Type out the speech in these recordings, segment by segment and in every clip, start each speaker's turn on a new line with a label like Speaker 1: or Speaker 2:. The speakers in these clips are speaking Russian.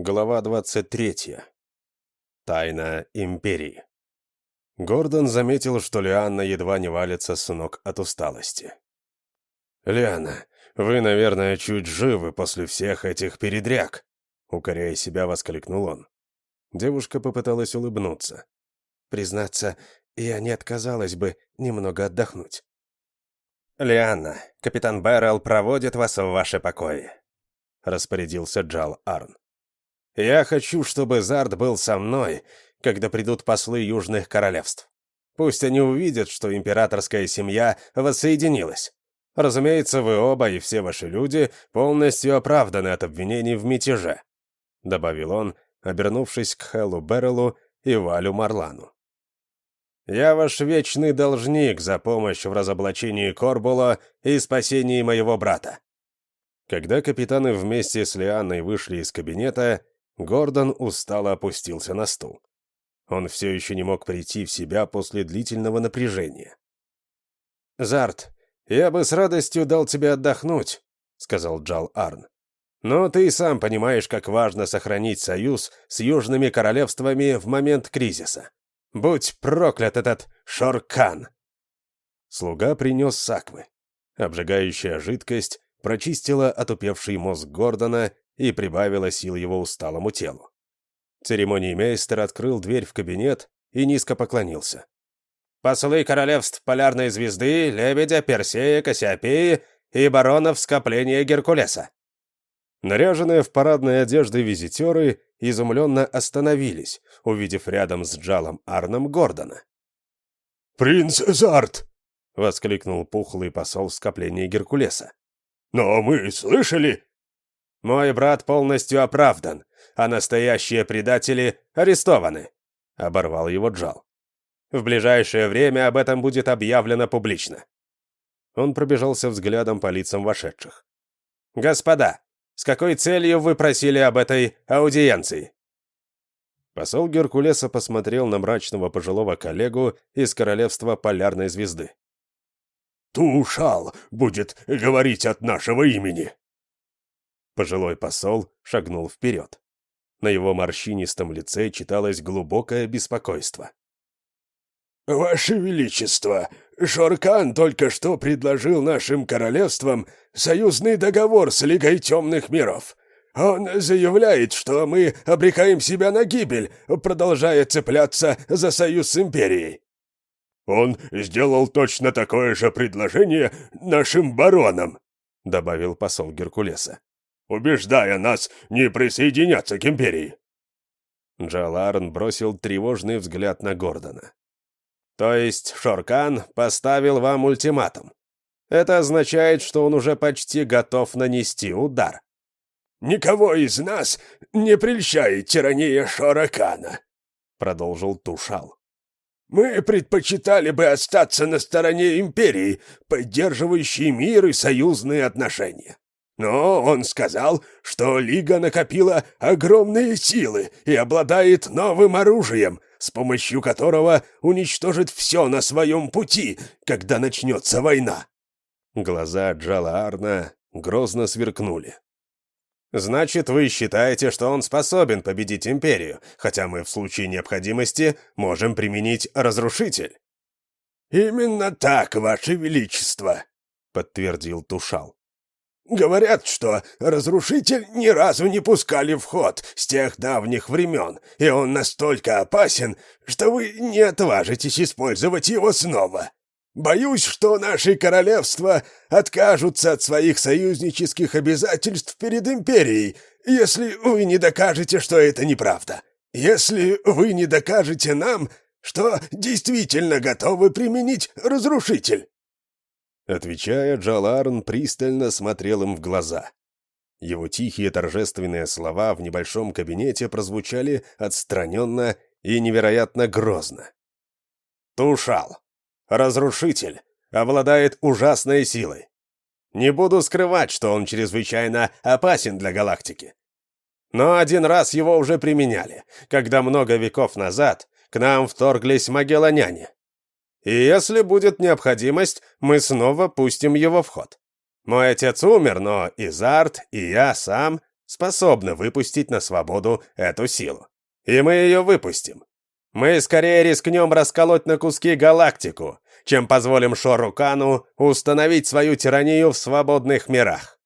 Speaker 1: Глава 23. Тайна Империи. Гордон заметил, что Лианна едва не валится с ног от усталости. «Лианна, вы, наверное, чуть живы после всех этих передряг», — укоряя себя, воскликнул он. Девушка попыталась улыбнуться. «Признаться, я не отказалась бы немного отдохнуть».
Speaker 2: «Лианна, капитан Бэррелл проводит вас в ваше покои», — распорядился Джал Арн. Я хочу, чтобы Зард был со мной, когда придут послы Южных Королевств. Пусть они увидят, что императорская семья воссоединилась. Разумеется, вы оба и все ваши люди полностью оправданы от обвинений в мятеже», — добавил он, обернувшись к Хеллу Беррелу и Валю Марлану. «Я ваш вечный должник за помощь в разоблачении Корбула и спасении моего брата». Когда капитаны вместе с Лианной вышли из кабинета, Гордон устало опустился на стул. Он все еще не мог прийти в себя после длительного напряжения. «Зарт, я бы с радостью дал тебе отдохнуть», — сказал Джал Арн. «Но ты и сам понимаешь, как важно сохранить союз с южными королевствами в момент кризиса. Будь проклят этот Шоркан!» Слуга принес саквы. Обжигающая жидкость прочистила отупевший мозг Гордона и прибавила сил его усталому телу. Церемониймейстер открыл дверь в кабинет и низко поклонился. «Послы королевств Полярной Звезды, Лебедя, Персея, Кассиопеи и баронов скопления Геркулеса». Наряженные в парадные одежды визитеры изумленно остановились, увидев рядом с Джалом Арном Гордона.
Speaker 3: «Принц Зарт!»
Speaker 1: — воскликнул пухлый посол скопления Геркулеса.
Speaker 3: «Но мы слышали,
Speaker 2: мой брат полностью оправдан, а настоящие предатели арестованы», — оборвал его Джал. «В ближайшее время об этом будет объявлено публично».
Speaker 1: Он пробежался взглядом по лицам вошедших.
Speaker 2: «Господа, с какой целью вы просили об этой аудиенции?»
Speaker 1: Посол Геркулеса посмотрел на мрачного пожилого коллегу из королевства Полярной Звезды.
Speaker 3: «Тушал будет говорить от нашего имени»,
Speaker 1: Пожилой посол шагнул вперед. На его морщинистом лице читалось глубокое беспокойство.
Speaker 3: «Ваше Величество, Шоркан только что предложил нашим королевствам союзный договор с Лигой Темных Миров. Он заявляет, что мы обрекаем себя на гибель, продолжая цепляться за союз с Империей». «Он сделал точно такое же предложение нашим баронам», — добавил посол Геркулеса убеждая нас не присоединяться к империи.
Speaker 1: Джаларн бросил тревожный взгляд на Гордона. «То есть Шоркан поставил вам ультиматум? Это означает, что он уже почти готов нанести удар».
Speaker 3: «Никого из нас не прельщает тирания Шоракана», — продолжил Тушал. «Мы предпочитали бы остаться на стороне империи, поддерживающей мир и союзные отношения. Но он сказал, что Лига накопила огромные силы и обладает новым оружием, с помощью которого уничтожит все на своем пути, когда начнется война.
Speaker 1: Глаза Джала Арна грозно сверкнули. «Значит, вы считаете, что он способен победить Империю, хотя мы в случае необходимости можем применить разрушитель?»
Speaker 3: «Именно так, Ваше Величество», — подтвердил Тушал. Говорят, что разрушитель ни разу не пускали в ход с тех давних времен, и он настолько опасен, что вы не отважитесь использовать его снова. Боюсь, что наши королевства откажутся от своих союзнических обязательств перед империей, если вы не докажете, что это неправда. Если вы не докажете нам, что действительно готовы применить разрушитель.
Speaker 1: Отвечая, Джаларн пристально смотрел им в глаза. Его тихие торжественные слова в небольшом кабинете прозвучали отстраненно и невероятно грозно. «Тушал! Разрушитель! Обладает ужасной силой! Не буду скрывать, что он чрезвычайно опасен для галактики. Но один раз его уже применяли, когда много веков назад к нам вторглись магелланяне. И если будет необходимость, мы снова пустим его в ход. Мой отец умер, но и Зарт, и я сам
Speaker 2: способны выпустить на свободу эту силу. И мы ее выпустим. Мы скорее рискнем расколоть на куски галактику, чем позволим Шорукану установить свою тиранию в свободных мирах.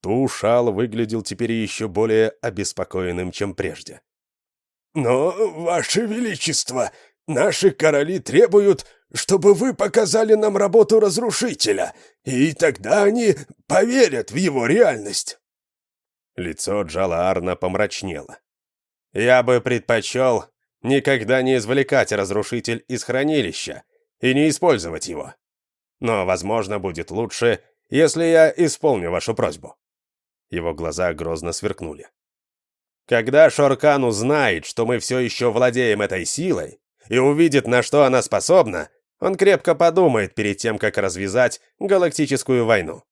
Speaker 1: Тушал выглядел теперь еще более обеспокоенным, чем прежде.
Speaker 3: «Но, Ваше Величество, наши короли требуют, чтобы вы показали нам работу разрушителя, и тогда они поверят в его реальность».
Speaker 1: Лицо Джала Арна помрачнело.
Speaker 2: «Я бы предпочел никогда не извлекать разрушитель из хранилища и не использовать его. Но, возможно, будет лучше, если я исполню вашу просьбу».
Speaker 1: Его глаза грозно сверкнули.
Speaker 2: Когда Шоркан узнает, что мы все еще владеем этой силой, и увидит, на что она способна, он крепко подумает перед тем, как развязать галактическую войну.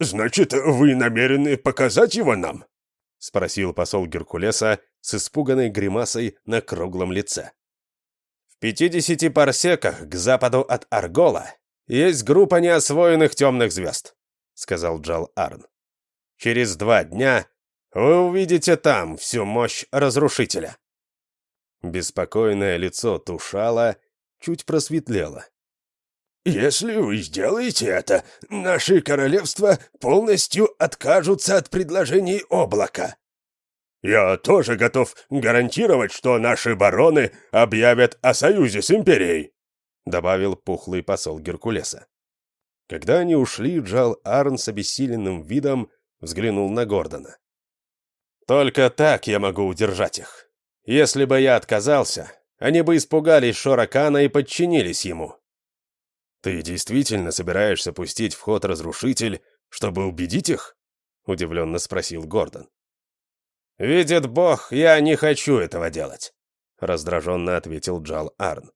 Speaker 3: «Значит, вы намерены показать его нам?»
Speaker 1: — спросил посол Геркулеса с испуганной гримасой на круглом лице.
Speaker 2: «В пятидесяти парсеках к западу от Аргола есть группа неосвоенных темных звезд», — сказал Джал Арн. «Через два дня вы увидите там всю мощь разрушителя».
Speaker 1: Беспокойное лицо Тушала чуть просветлело.
Speaker 3: «Если вы сделаете это, наши королевства полностью откажутся от предложений облака». «Я тоже готов гарантировать, что наши бароны объявят о союзе с империей»,
Speaker 1: добавил пухлый посол Геркулеса. Когда они ушли, Джал Арн с обессиленным видом взглянул на Гордона.
Speaker 2: Только так я могу удержать их. Если бы я отказался, они бы испугались Шоракана и подчинились ему.
Speaker 1: Ты действительно собираешься пустить в ход разрушитель, чтобы убедить их? Удивленно спросил Гордон.
Speaker 2: «Видит Бог, я не хочу этого делать», — раздраженно ответил Джал Арн.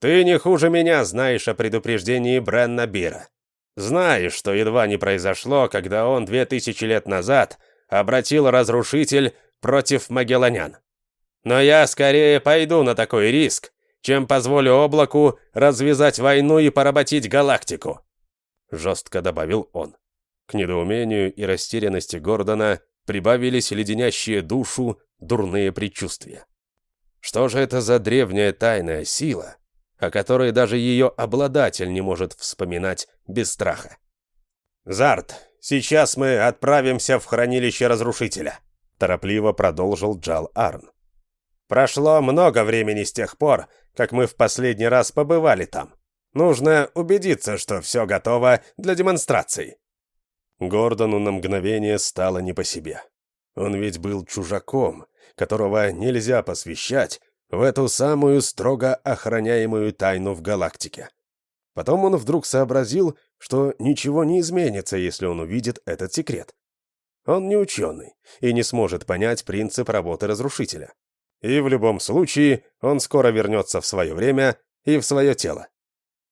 Speaker 2: «Ты не хуже меня знаешь о предупреждении Бренна Бира. Знаешь, что едва не произошло, когда он две тысячи лет назад обратил разрушитель против магелланян. Но я скорее пойду на такой риск, чем позволю облаку развязать войну и поработить галактику», — жестко добавил он.
Speaker 1: К недоумению и растерянности Гордона прибавились леденящие душу дурные предчувствия. Что же это за древняя тайная сила, о которой даже ее обладатель не может вспоминать без страха?
Speaker 2: «Зарт, Сейчас мы отправимся в хранилище разрушителя», — торопливо продолжил Джал Арн. «Прошло много времени с тех пор, как мы в последний раз побывали там. Нужно убедиться, что все готово для демонстрации».
Speaker 1: Гордону на мгновение стало не по себе. Он ведь был чужаком, которого нельзя посвящать в эту самую строго охраняемую тайну в галактике. Потом он вдруг сообразил, что ничего не изменится, если он увидит этот секрет. Он не ученый и не сможет понять принцип работы разрушителя. И в любом случае он скоро вернется в свое время и в свое тело.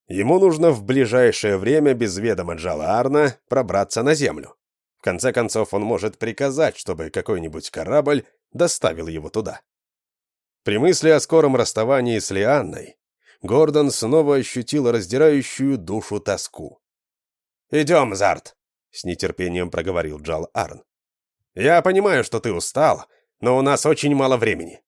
Speaker 1: Ему нужно в ближайшее время без ведома Джала Арна пробраться на Землю. В конце концов, он может приказать, чтобы какой-нибудь корабль доставил его туда. При мысли о скором расставании с Лианной, Гордон снова ощутил раздирающую душу тоску.
Speaker 2: «Идем, Зарт», —
Speaker 1: с нетерпением проговорил Джал Арн.
Speaker 2: «Я понимаю, что ты устал, но у нас очень мало времени».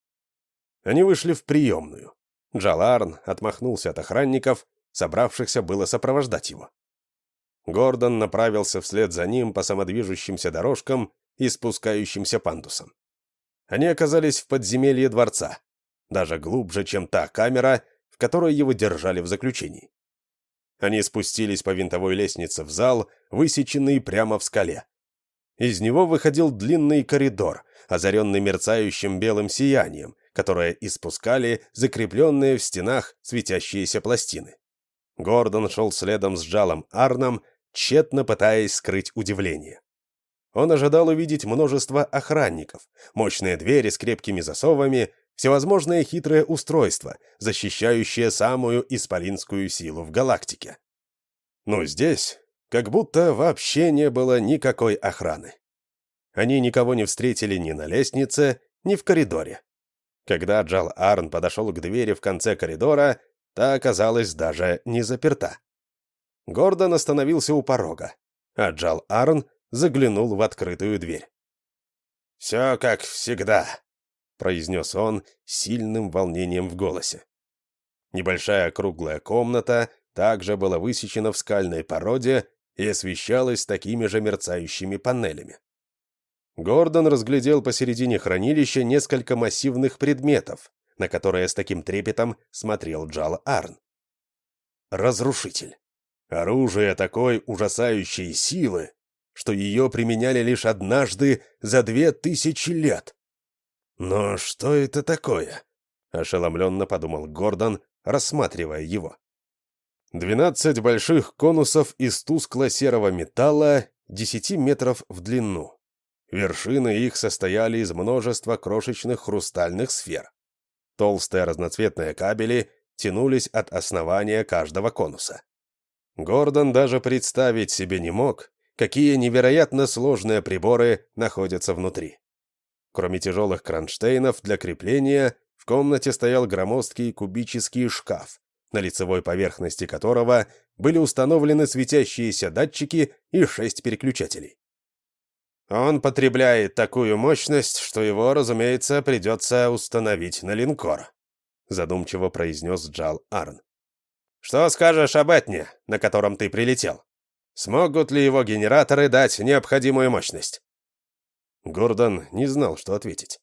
Speaker 1: Они вышли в приемную. Джал Арн отмахнулся от охранников, собравшихся было сопровождать его. Гордон направился вслед за ним по самодвижущимся дорожкам и спускающимся пандусам. Они оказались в подземелье дворца, даже глубже, чем та камера, в которой его держали в заключении. Они спустились по винтовой лестнице в зал, высеченный прямо в скале. Из него выходил длинный коридор, озаренный мерцающим белым сиянием, которое испускали закрепленные в стенах светящиеся пластины. Гордон шел следом с Джалом Арном, тщетно пытаясь скрыть удивление. Он ожидал увидеть множество охранников, мощные двери с крепкими засовами, всевозможные хитрые устройства, защищающие самую исполинскую силу в галактике. Но здесь как будто вообще не было никакой охраны. Они никого не встретили ни на лестнице, ни в коридоре. Когда Джал Арн подошел к двери в конце коридора, та оказалась даже не заперта. Гордон остановился у порога, а Джал Арн заглянул в открытую дверь.
Speaker 2: «Все как всегда», —
Speaker 1: произнес он сильным волнением в голосе. Небольшая круглая комната также была высечена в скальной породе и освещалась такими же мерцающими панелями. Гордон разглядел посередине хранилища несколько массивных предметов, на которые с таким трепетом смотрел Джал Арн. Разрушитель. Оружие такой ужасающей силы, что ее применяли лишь однажды за две тысячи лет. Но что это такое? Ошеломленно подумал Гордон, рассматривая его. Двенадцать больших конусов из тускло-серого металла, десяти метров в длину. Вершины их состояли из множества крошечных хрустальных сфер. Толстые разноцветные кабели тянулись от основания каждого конуса. Гордон даже представить себе не мог, какие невероятно сложные приборы находятся внутри. Кроме тяжелых кронштейнов для крепления, в комнате стоял громоздкий кубический шкаф, на лицевой поверхности которого были установлены светящиеся датчики и шесть переключателей. Он потребляет такую мощность, что его, разумеется, придется установить на линкор», задумчиво произнес Джал Арн. «Что скажешь об Этне, на котором ты прилетел? Смогут ли его генераторы дать необходимую мощность?» Гордон не знал, что ответить.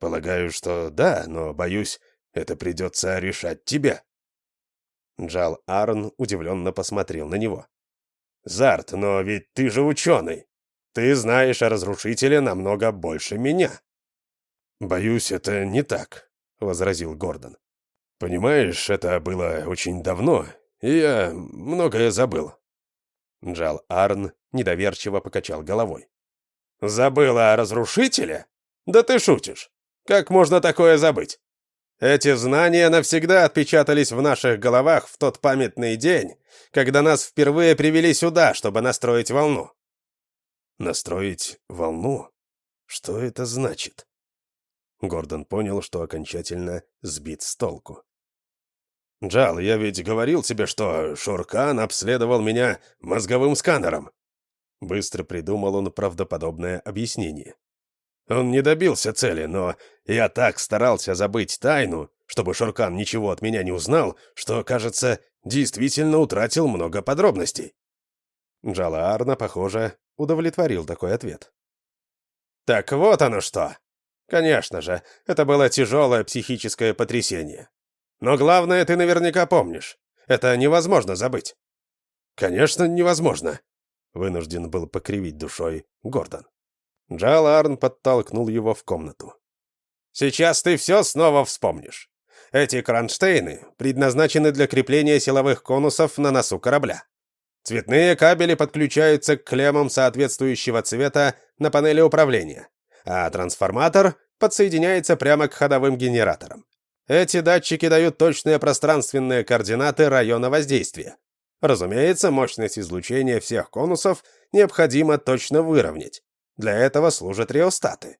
Speaker 1: «Полагаю, что да, но, боюсь, это придется решать тебе». Джал Арн удивленно посмотрел на него. «Зарт, но ведь ты же ученый. Ты знаешь о разрушителе намного больше меня». «Боюсь, это не так», — возразил Гордон. «Понимаешь, это было очень давно, и я многое забыл». Джал Арн недоверчиво покачал головой. «Забыл о разрушителе? Да ты шутишь. Как можно такое забыть? Эти знания навсегда отпечатались в наших головах в тот памятный день, когда нас впервые привели сюда, чтобы настроить волну. Настроить волну? Что это значит? Гордон понял, что окончательно сбит с толку. «Джал, я ведь говорил тебе, что Шуркан обследовал меня мозговым сканером». Быстро придумал он правдоподобное объяснение. Он не добился цели, но я так старался забыть тайну, чтобы Шуркан ничего от меня не узнал, что, кажется, действительно утратил много подробностей. Джала Арна, похоже, удовлетворил такой ответ. «Так вот оно что! Конечно же, это было тяжелое психическое потрясение. Но главное ты наверняка помнишь. Это невозможно забыть». «Конечно, невозможно», — вынужден был покривить душой Гордон. Джал Арн подтолкнул его в комнату. «Сейчас ты все снова вспомнишь. Эти кронштейны предназначены для крепления силовых конусов на носу корабля. Цветные кабели подключаются к клеммам соответствующего цвета на панели управления, а трансформатор подсоединяется прямо к ходовым генераторам. Эти датчики дают точные пространственные координаты района воздействия. Разумеется, мощность излучения всех конусов необходимо точно выровнять. Для этого служат реостаты.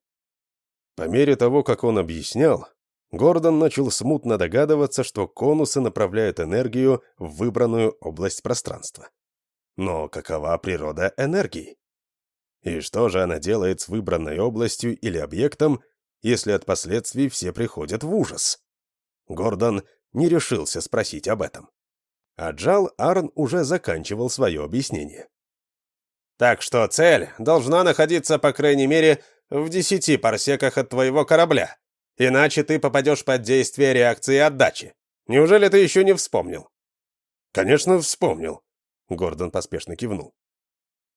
Speaker 1: По мере того, как он объяснял, Гордон начал смутно догадываться, что конусы направляют энергию в выбранную область пространства. Но какова природа энергии? И что же она делает с выбранной областью или объектом, если от последствий все приходят в ужас? Гордон не решился спросить об этом. А Джал Арн уже заканчивал свое объяснение. Так что цель должна находиться, по крайней мере, в десяти парсеках от твоего корабля. Иначе ты попадешь под действие реакции отдачи. Неужели ты еще не вспомнил? Конечно, вспомнил. Гордон поспешно кивнул.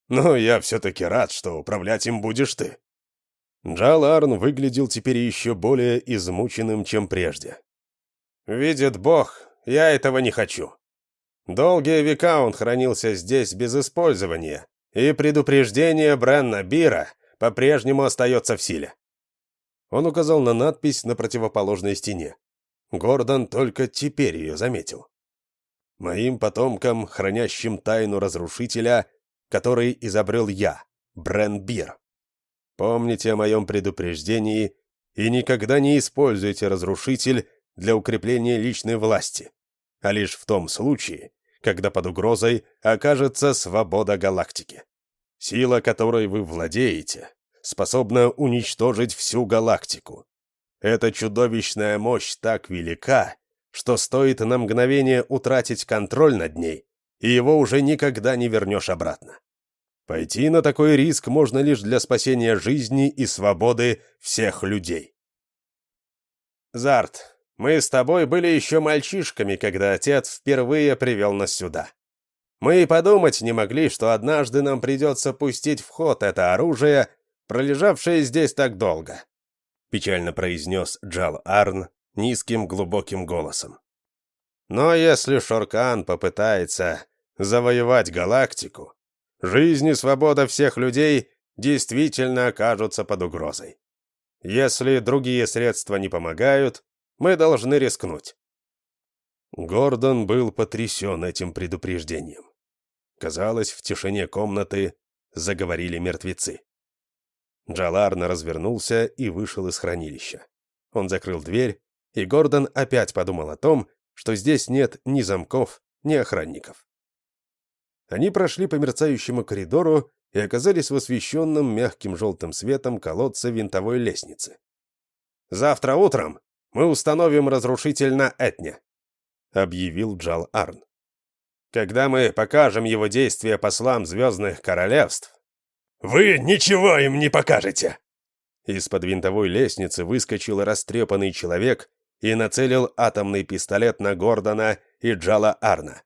Speaker 1: «Но я все-таки рад, что управлять им будешь ты». Джал Арн выглядел теперь еще более измученным, чем прежде. «Видит Бог, я этого не хочу. Долгие века он хранился здесь без использования, и предупреждение Бренна Бира по-прежнему остается в силе». Он указал на надпись на противоположной стене. Гордон только теперь ее заметил моим потомкам, хранящим тайну разрушителя, который изобрел я, Брен Бир. Помните о моем предупреждении и никогда не используйте разрушитель для укрепления личной власти, а лишь в том случае, когда под угрозой окажется свобода галактики. Сила, которой вы владеете, способна уничтожить всю галактику. Эта чудовищная мощь так велика, что стоит на мгновение утратить контроль над ней, и его уже никогда не вернешь обратно. Пойти на такой риск можно лишь для спасения жизни и свободы всех людей.
Speaker 2: Зарт, мы с тобой были еще мальчишками, когда отец впервые привел нас сюда. Мы и подумать не могли, что однажды нам придется пустить в ход это оружие, пролежавшее здесь так долго», — печально произнес Джал Арн низким глубоким голосом. «Но если Шоркан попытается завоевать галактику, жизнь и свобода всех людей действительно окажутся под угрозой. Если другие средства не помогают, мы должны рискнуть».
Speaker 1: Гордон был потрясен этим предупреждением. Казалось, в тишине комнаты заговорили мертвецы. Джаларна развернулся и вышел из хранилища. Он закрыл дверь, и Гордон опять подумал о том, что здесь нет ни замков, ни охранников. Они прошли по мерцающему коридору и оказались в освещенном мягким желтым светом колодце винтовой лестницы.
Speaker 2: «Завтра утром мы установим разрушитель на Этне», — объявил Джал Арн. Когда мы покажем его действия послам Звездных Королевств...»
Speaker 3: «Вы ничего им не покажете!»
Speaker 1: Из-под винтовой лестницы выскочил растрепанный человек и нацелил атомный пистолет на Гордона и Джала Арна.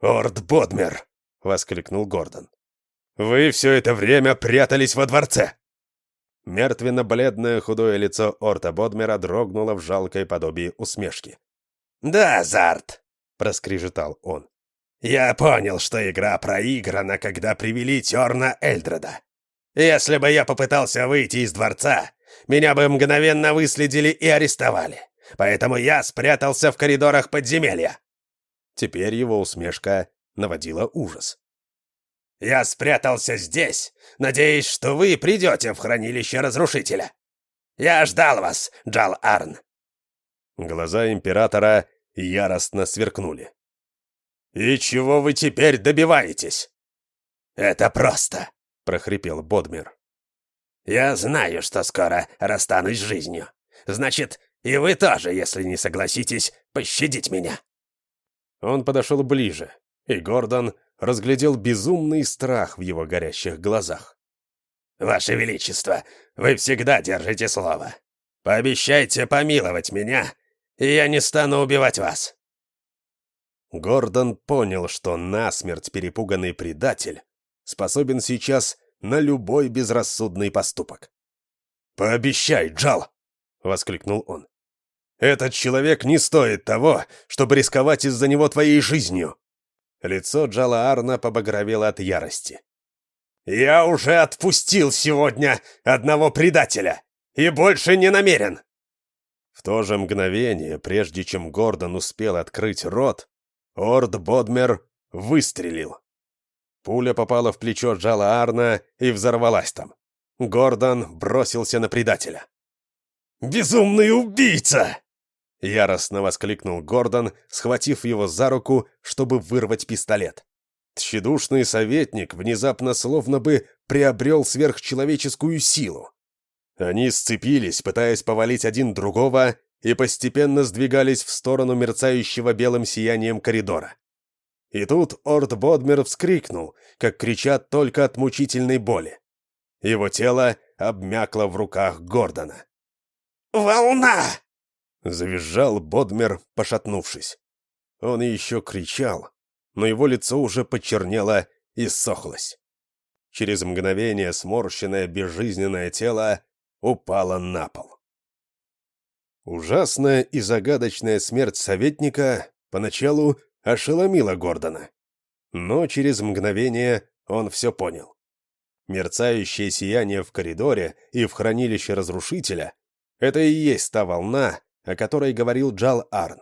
Speaker 3: «Орд Бодмер!» — воскликнул Гордон.
Speaker 1: «Вы все это время прятались во дворце!» Мертвенно-бледное худое лицо Орта Бодмера дрогнуло в жалкой подобии усмешки.
Speaker 3: «Да, Зарт!» проскрежетал он. «Я понял, что игра проиграна, когда привели Терна Эльдреда. Если бы я попытался выйти из дворца, меня бы мгновенно выследили и арестовали. Поэтому я спрятался в коридорах подземелья».
Speaker 1: Теперь его усмешка наводила ужас.
Speaker 3: «Я спрятался здесь, надеясь, что вы придете в хранилище Разрушителя. Я ждал вас, Джал Арн».
Speaker 1: Глаза императора яростно сверкнули.
Speaker 3: «И чего вы теперь добиваетесь?» «Это просто», — прохрипел Бодмир. «Я знаю, что скоро расстанусь с жизнью. Значит, и вы тоже, если не согласитесь, пощадить меня».
Speaker 1: Он подошел ближе, и Гордон разглядел безумный страх в его горящих глазах.
Speaker 3: «Ваше Величество, вы всегда держите слово. Пообещайте помиловать меня, и я не стану убивать вас».
Speaker 1: Гордон понял, что насмерть перепуганный предатель способен сейчас на любой безрассудный поступок.
Speaker 3: «Пообещай, Джал!» — воскликнул он.
Speaker 1: «Этот человек не стоит того, чтобы рисковать из-за него твоей жизнью!»
Speaker 2: Лицо Джала Арна побагровело от ярости.
Speaker 3: «Я уже отпустил сегодня одного предателя и больше не намерен!»
Speaker 1: В то же мгновение, прежде чем Гордон успел открыть рот, Орд Бодмер выстрелил. Пуля попала в плечо Джала Арна и взорвалась там. Гордон бросился на предателя.
Speaker 3: «Безумный убийца!»
Speaker 1: Яростно воскликнул Гордон, схватив его за руку, чтобы вырвать пистолет. Тщедушный советник внезапно словно бы приобрел сверхчеловеческую силу. Они сцепились, пытаясь повалить один другого, и постепенно сдвигались в сторону мерцающего белым сиянием коридора. И тут Орд Бодмер вскрикнул, как кричат только от мучительной боли. Его тело обмякло в руках Гордона.
Speaker 3: «Волна!»
Speaker 1: — завизжал Бодмер, пошатнувшись. Он еще кричал, но его лицо уже почернело и сохлось. Через мгновение сморщенное безжизненное тело упала на пол. Ужасная и загадочная смерть советника поначалу ошеломила Гордона. Но через мгновение он все понял. Мерцающее сияние в коридоре и в хранилище разрушителя — это и есть та волна, о которой говорил Джал Арн.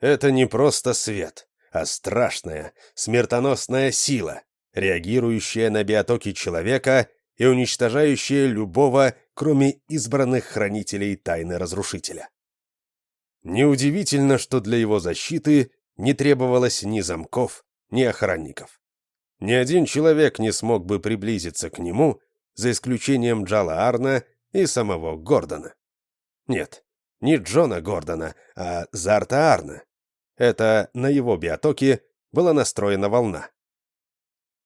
Speaker 1: Это не просто свет, а страшная, смертоносная сила, реагирующая на биотоки человека и уничтожающая любого, кроме избранных хранителей тайны разрушителя. Неудивительно, что для его защиты не требовалось ни замков, ни охранников. Ни один человек не смог бы приблизиться к нему, за исключением Джала Арна и самого Гордона. Нет, не Джона Гордона, а Зарта Арна. Это на его биотоке была настроена волна.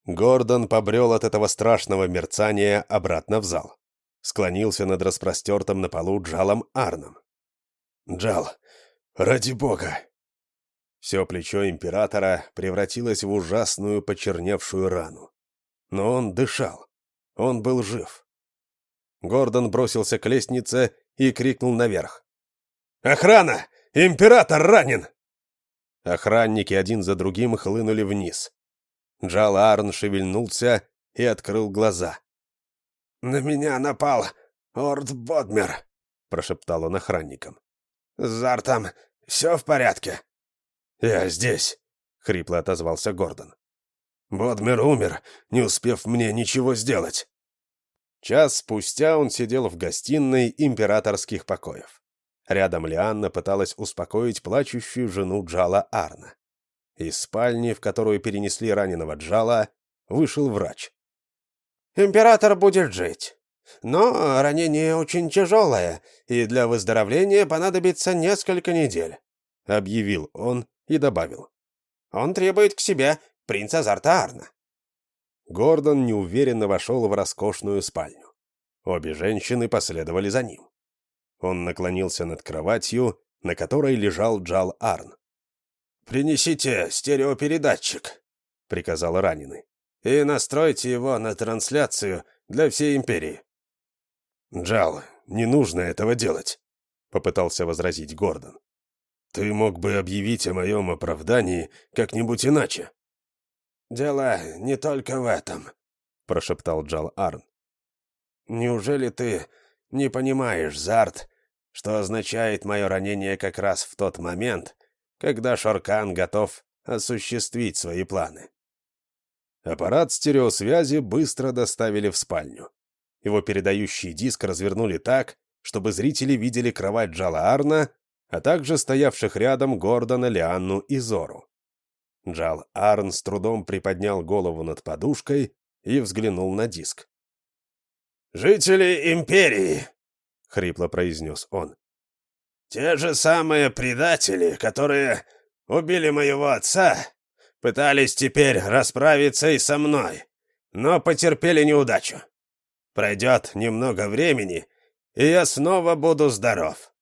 Speaker 1: Гордон побрел от этого страшного мерцания обратно в зал. Склонился над распростертым на полу Джалом Арном. «Джал, ради бога!» Все плечо императора превратилось в ужасную почерневшую рану. Но он дышал. Он был жив. Гордон бросился к лестнице и крикнул наверх. «Охрана! Император ранен!» Охранники один за другим хлынули вниз. Джал Арн шевельнулся и открыл глаза. «На меня напал Орд Бодмер», — прошептал он охранникам. «С Зартом все в порядке?» «Я здесь», — хрипло отозвался Гордон. «Бодмер умер, не успев мне ничего сделать». Час спустя он сидел в гостиной императорских покоев. Рядом Лианна пыталась успокоить плачущую жену Джала Арна. Из спальни, в которую перенесли раненого Джала, вышел врач.
Speaker 2: «Император будет жить. Но ранение очень тяжелое, и для выздоровления понадобится несколько недель», — объявил он и добавил. «Он требует к себе принца Зартаарна».
Speaker 1: Гордон неуверенно вошел в роскошную спальню. Обе женщины последовали за ним. Он наклонился над кроватью, на которой лежал Джал Арн.
Speaker 3: «Принесите стереопередатчик», — приказал раненый, «и настройте его на трансляцию для всей империи».
Speaker 1: «Джал, не нужно этого делать», — попытался возразить Гордон. «Ты мог бы объявить о моем оправдании как-нибудь иначе».
Speaker 3: «Дело не только в этом», — прошептал Джал Арн. «Неужели ты не понимаешь, Зарт, что означает мое ранение как раз в тот момент, когда Шоркан готов осуществить свои планы?»
Speaker 1: Аппарат стереосвязи быстро доставили в спальню. Его передающий диск развернули так, чтобы зрители видели кровать Джала Арна а также стоявших рядом Гордона, Лианну и Зору. Джал Арн с трудом приподнял голову над подушкой и взглянул на диск.
Speaker 3: «Жители Империи!» — хрипло произнес он. «Те же самые предатели, которые убили моего отца, пытались теперь расправиться и со мной, но потерпели неудачу. Пройдет немного времени, и я снова буду здоров.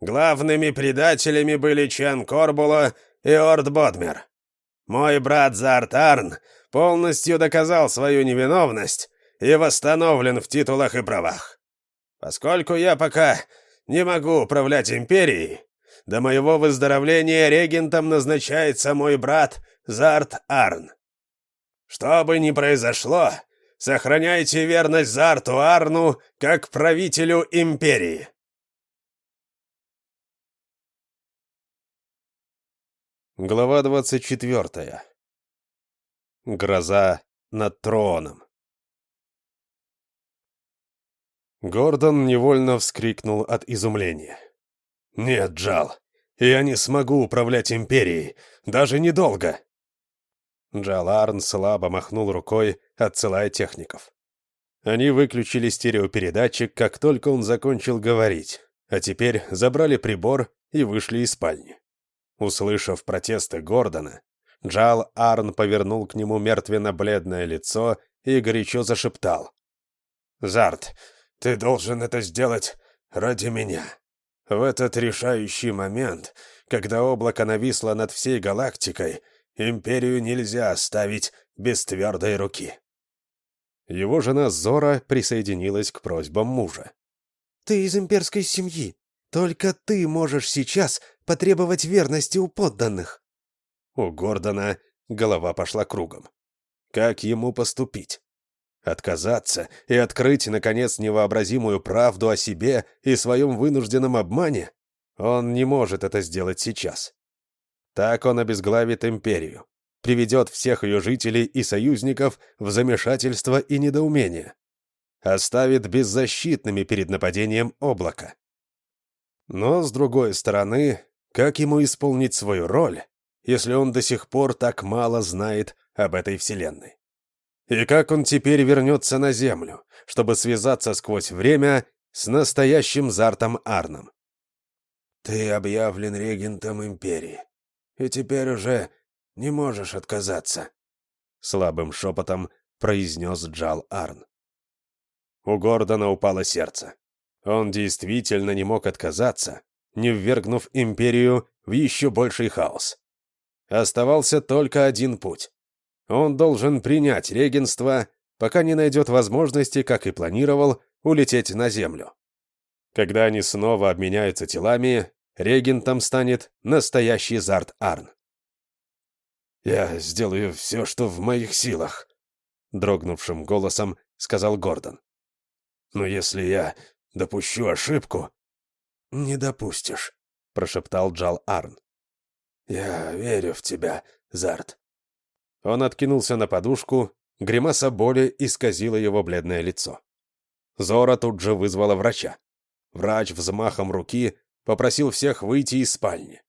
Speaker 3: Главными предателями были Чен Корбула и Орд Бодмер. Мой брат Зарт Арн полностью доказал свою невиновность и восстановлен в титулах и правах. Поскольку я пока не могу управлять империей, до моего выздоровления регентом назначается мой брат Зарт Арн. Что бы ни произошло, сохраняйте верность Зарту Арну как правителю империи.
Speaker 1: Глава 24. Гроза над троном. Гордон невольно вскрикнул от изумления. «Нет, Джал, я не смогу управлять империей, даже недолго!» Джал Арн слабо махнул рукой, отсылая техников. Они выключили стереопередатчик, как только он закончил говорить, а теперь забрали прибор и вышли из спальни. Услышав протесты Гордона, Джал Арн повернул к нему мертвенно-бледное лицо и горячо зашептал. «Зарт, ты должен это сделать ради меня. В этот решающий момент, когда облако нависло над всей галактикой, Империю нельзя оставить без твердой руки». Его жена Зора присоединилась к просьбам мужа.
Speaker 4: «Ты из имперской семьи. Только ты можешь сейчас потребовать верности у подданных».
Speaker 1: У Гордона голова пошла кругом. Как ему поступить? Отказаться и открыть, наконец, невообразимую правду о себе и своем вынужденном обмане? Он не может это сделать сейчас. Так он обезглавит империю, приведет всех ее жителей и союзников в замешательство и недоумение, оставит беззащитными перед нападением облака. Но, с другой стороны, как ему исполнить свою роль, если он до сих пор так мало знает
Speaker 2: об этой вселенной. И как он теперь вернется на Землю, чтобы связаться сквозь время с настоящим Зартом Арном?
Speaker 3: «Ты объявлен регентом Империи, и теперь уже не можешь отказаться», —
Speaker 2: слабым шепотом произнес Джал Арн. У Гордона упало сердце. Он действительно не мог отказаться, не ввергнув Империю в еще больший хаос. Оставался только один путь. Он должен принять регенство, пока не найдет возможности, как и планировал, улететь на Землю. Когда они снова обменяются телами, регентом станет настоящий Зарт Арн.
Speaker 3: «Я сделаю все, что в моих силах», — дрогнувшим голосом сказал Гордон. «Но если я допущу ошибку...» «Не допустишь», — прошептал Джал Арн. «Я верю в тебя, Зарт».
Speaker 2: Он откинулся на подушку, гримаса боли исказила его бледное лицо. Зора тут же вызвала врача. Врач взмахом руки попросил всех выйти из спальни.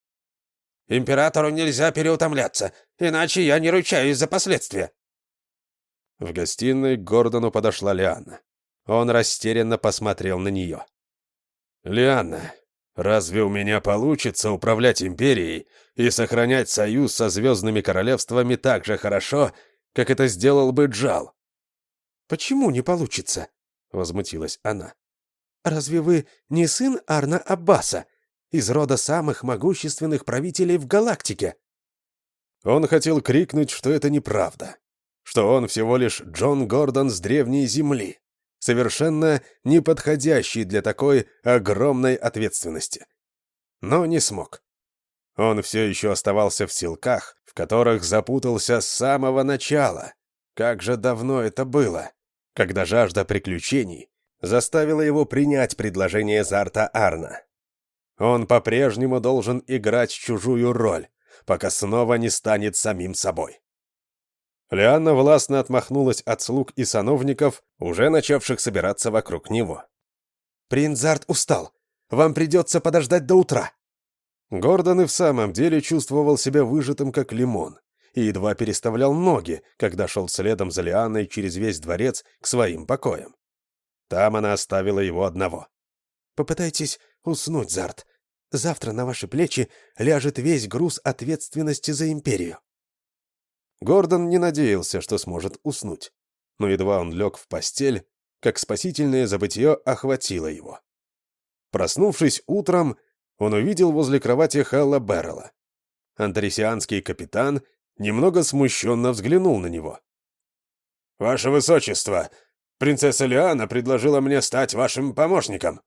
Speaker 5: «Императору нельзя переутомляться, иначе я не ручаюсь за последствия».
Speaker 2: В гостиной к Гордону подошла Лианна. Он растерянно посмотрел на нее.
Speaker 3: «Лианна, разве у меня получится управлять империей и сохранять союз со звездными королевствами так же хорошо, как это сделал бы Джал?»
Speaker 4: «Почему не получится?» — возмутилась она. «Разве вы не сын Арна Аббаса, из рода самых могущественных правителей в галактике?»
Speaker 2: Он хотел крикнуть, что это неправда, что он всего лишь Джон Гордон с древней земли совершенно неподходящий для такой огромной ответственности. Но не смог. Он все еще оставался в силках, в которых запутался с самого начала. Как же давно это было, когда жажда приключений заставила его принять предложение Зарта Арна. Он по-прежнему должен играть чужую роль, пока снова не станет самим собой. Лианна властно отмахнулась от слуг и сановников, уже начавших собираться вокруг него.
Speaker 4: «Принц Зарт устал. Вам придется подождать до утра».
Speaker 2: Гордон и в самом деле чувствовал себя выжатым, как лимон, и едва переставлял ноги, когда шел следом за Лианной через весь дворец к своим покоям. Там она оставила его одного.
Speaker 4: «Попытайтесь уснуть, Зарт. Завтра на ваши плечи ляжет весь груз ответственности за империю».
Speaker 2: Гордон не надеялся, что сможет уснуть. Но едва он лег в постель, как спасительное забытье охватило его. Проснувшись утром, он увидел возле кровати Халла Беррелла. Андересианский капитан немного смущенно взглянул на него.
Speaker 3: «Ваше Высочество, принцесса Лиана предложила мне стать вашим помощником».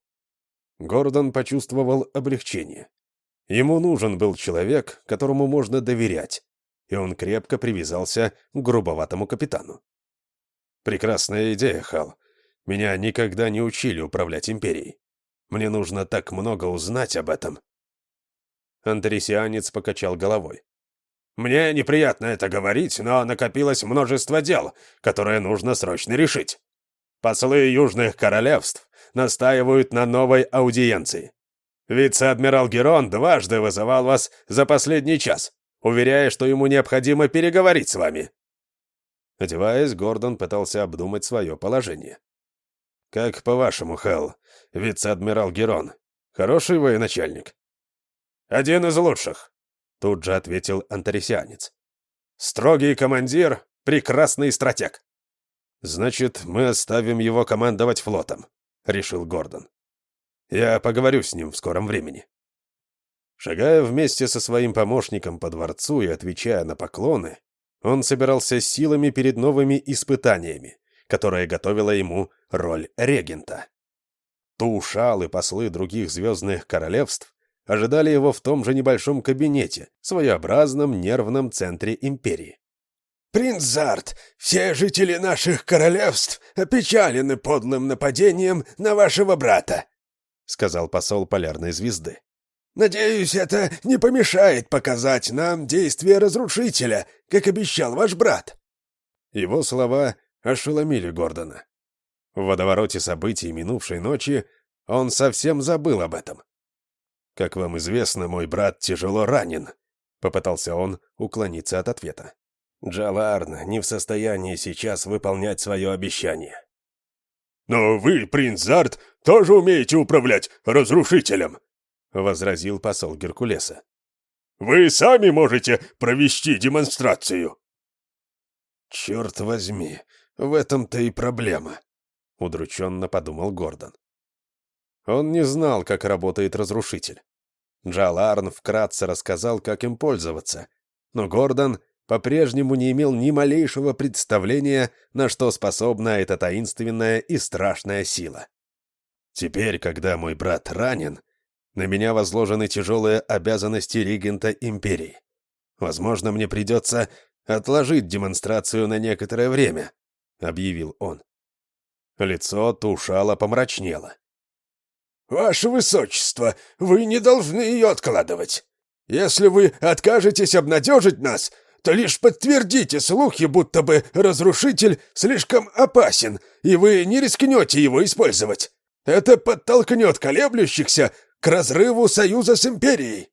Speaker 2: Гордон почувствовал облегчение. Ему нужен был человек, которому можно доверять, и он крепко привязался к грубоватому капитану. «Прекрасная идея, Хал. Меня никогда не учили управлять империей. Мне нужно так много узнать об этом». Антаресианец покачал головой.
Speaker 3: «Мне неприятно это говорить, но накопилось множество дел, которые нужно срочно решить. Послы южных королевств настаивают на новой аудиенции. Вице-адмирал Герон дважды вызывал вас за последний час уверяя, что ему необходимо переговорить с вами».
Speaker 2: Одеваясь, Гордон пытался обдумать свое положение. «Как по-вашему, Хелл, вице-адмирал Герон, хороший военачальник?»
Speaker 3: «Один из лучших», — тут же ответил антаресианец. «Строгий командир, прекрасный стратег».
Speaker 2: «Значит, мы оставим его командовать флотом», — решил Гордон. «Я поговорю с ним в скором времени». Шагая вместе со своим помощником по дворцу и отвечая на поклоны, он собирался силами перед новыми испытаниями, которые готовила ему роль регента. Тушал и послы других звездных королевств ожидали его в том же небольшом кабинете, своеобразном нервном центре империи.
Speaker 3: «Принц Зарт, все жители наших королевств опечалены подлым нападением на вашего брата», — сказал посол Полярной звезды. Надеюсь, это не помешает показать нам действия разрушителя, как обещал ваш брат».
Speaker 2: Его слова ошеломили Гордона. В водовороте событий минувшей ночи он совсем забыл об этом. «Как вам известно, мой брат тяжело ранен», — попытался он уклониться от ответа. Джаларн не в состоянии сейчас выполнять свое обещание.
Speaker 3: «Но вы, принц Зарт, тоже умеете управлять разрушителем», —
Speaker 2: возразил посол Геркулеса.
Speaker 3: «Вы сами можете провести демонстрацию».
Speaker 2: «Черт возьми, в этом-то и проблема», — удрученно подумал Гордон. Он не знал, как работает разрушитель. Джаларн вкратце рассказал, как им пользоваться, но Гордон по-прежнему не имел ни малейшего представления, на что способна эта таинственная и страшная сила. Теперь, когда мой брат ранен, на меня возложены тяжелые обязанности регента империи. Возможно, мне придется отложить демонстрацию на некоторое время», — объявил он. Лицо Тушала помрачнело.
Speaker 3: «Ваше Высочество, вы не должны ее откладывать. Если вы откажетесь обнадежить нас, то лишь подтвердите слухи, будто бы разрушитель слишком опасен, и вы не рискнете его использовать. Это подтолкнет колеблющихся к разрыву союза с Империей».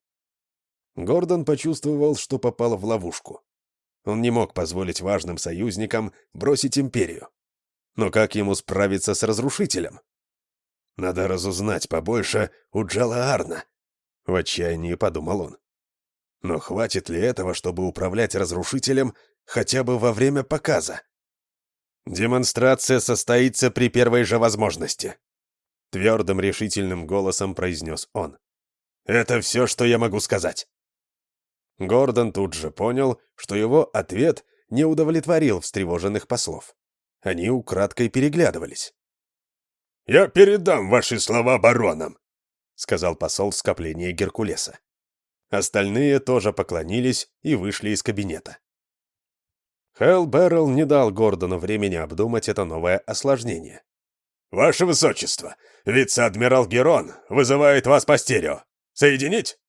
Speaker 2: Гордон почувствовал, что попал в ловушку. Он не мог позволить важным союзникам бросить империю. Но как ему справиться с разрушителем? Надо разузнать побольше у Джала Арна. В отчаянии подумал он. Но хватит ли этого, чтобы управлять разрушителем хотя бы во время показа? Демонстрация состоится при первой же возможности. Твердым решительным голосом произнес он. Это все, что я могу сказать. Гордон тут же понял, что его ответ не удовлетворил встревоженных послов. Они украдкой переглядывались.
Speaker 3: «Я передам ваши слова баронам», —
Speaker 2: сказал посол скопления Геркулеса. Остальные тоже поклонились и вышли из кабинета. Хелл Беррелл не дал Гордону времени обдумать это новое осложнение.
Speaker 3: «Ваше Высочество, вице-адмирал Герон вызывает вас по стерео. Соединить?»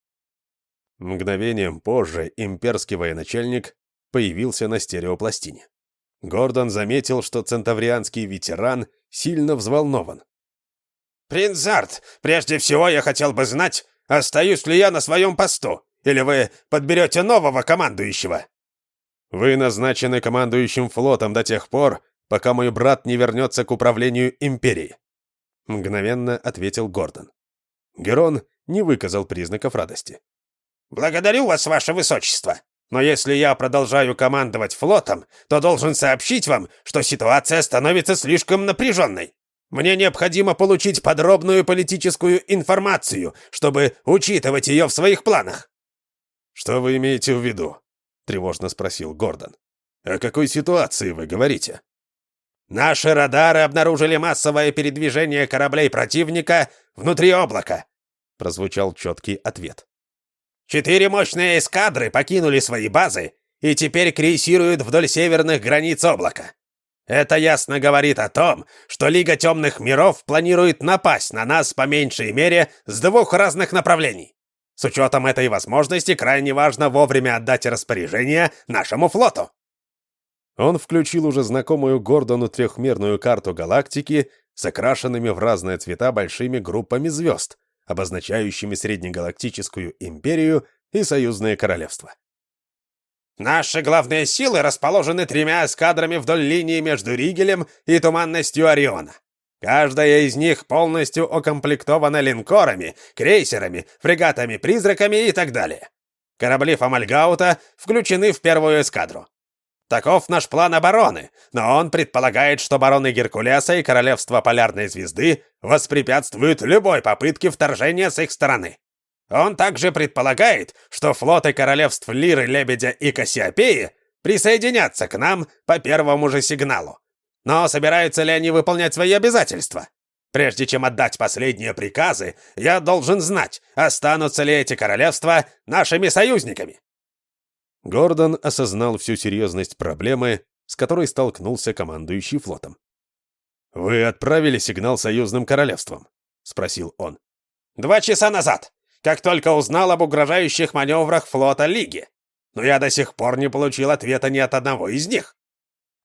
Speaker 2: Мгновением позже имперский военачальник появился на стереопластине. Гордон заметил, что центаврианский ветеран сильно взволнован.
Speaker 5: «Принц Зарт, прежде всего я хотел бы знать, остаюсь ли я на своем посту, или вы подберете нового командующего?»
Speaker 2: «Вы назначены командующим флотом до тех пор, пока мой брат не вернется к управлению империей», — мгновенно ответил Гордон. Герон не выказал признаков радости.
Speaker 5: «Благодарю вас, ваше высочество. Но если я продолжаю командовать флотом, то должен сообщить вам, что ситуация становится слишком напряженной. Мне необходимо получить подробную политическую информацию, чтобы учитывать ее в своих планах».
Speaker 2: «Что вы имеете в виду?» — тревожно спросил Гордон. «О какой ситуации вы говорите?»
Speaker 5: «Наши радары обнаружили массовое передвижение кораблей противника внутри облака», — прозвучал четкий ответ. Четыре мощные эскадры покинули свои базы и теперь крейсируют вдоль северных границ облака. Это ясно говорит о том, что Лига Темных Миров планирует напасть на нас по меньшей мере с двух разных направлений. С учетом этой возможности крайне важно вовремя отдать распоряжение нашему флоту.
Speaker 2: Он включил уже знакомую Гордону трехмерную карту галактики с окрашенными в разные цвета большими группами звезд, обозначающими Среднегалактическую империю и союзные королевства.
Speaker 5: Наши главные силы расположены тремя эскадрами вдоль линии между Ригелем и туманностью Ориона. Каждая из них полностью укомплектована линкорами, крейсерами, фрегатами-призраками и так далее. Корабли Фомальгаута включены в первую эскадру. Таков наш план обороны, но он предполагает, что бароны Геркулеса и Королевство Полярной Звезды воспрепятствуют любой попытке вторжения с их стороны. Он также предполагает, что флоты королевств Лиры, Лебедя и Кассиопеи присоединятся к нам по первому же сигналу. Но собираются ли они выполнять свои обязательства? Прежде чем отдать последние приказы, я должен знать, останутся ли эти королевства нашими союзниками.
Speaker 2: Гордон осознал всю серьезность проблемы, с которой столкнулся командующий флотом. «Вы отправили сигнал союзным королевствам?» — спросил он.
Speaker 5: «Два часа назад, как только узнал об угрожающих маневрах флота Лиги. Но я до сих пор не получил ответа ни от одного из них».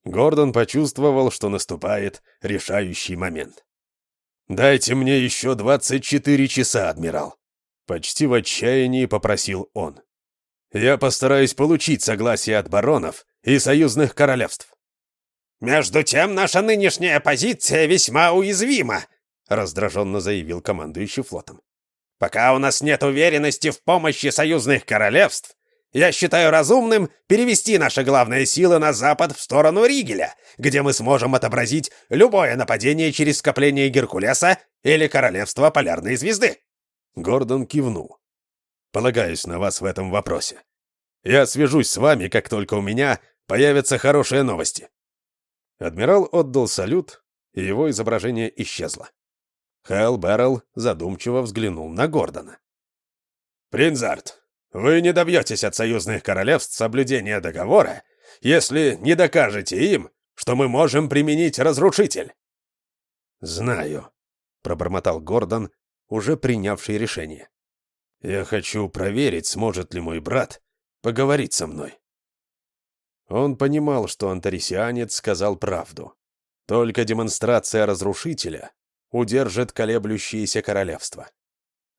Speaker 2: Гордон почувствовал, что наступает решающий момент. «Дайте мне еще двадцать четыре часа, адмирал!» Почти в отчаянии попросил он. Я постараюсь получить согласие от баронов и союзных королевств.
Speaker 5: «Между тем, наша нынешняя позиция весьма уязвима», —
Speaker 2: раздраженно заявил командующий флотом.
Speaker 5: «Пока у нас нет уверенности в помощи союзных королевств, я считаю разумным перевести наши главные силы на запад в сторону Ригеля, где мы сможем отобразить любое нападение через скопление Геркулеса или Королевство Полярной Звезды».
Speaker 2: Гордон кивнул. «Полагаюсь на вас в этом вопросе. Я свяжусь с вами, как только у меня появятся хорошие новости». Адмирал отдал салют, и его изображение исчезло. Хэл Беррелл задумчиво взглянул на Гордона. «Принцард, вы не добьетесь от союзных королевств соблюдения договора, если не докажете им, что мы можем применить разрушитель». «Знаю», — пробормотал Гордон, уже принявший решение. «Я хочу проверить, сможет ли мой брат поговорить со мной». Он понимал, что антарисианец сказал правду. Только демонстрация разрушителя удержит колеблющееся королевство.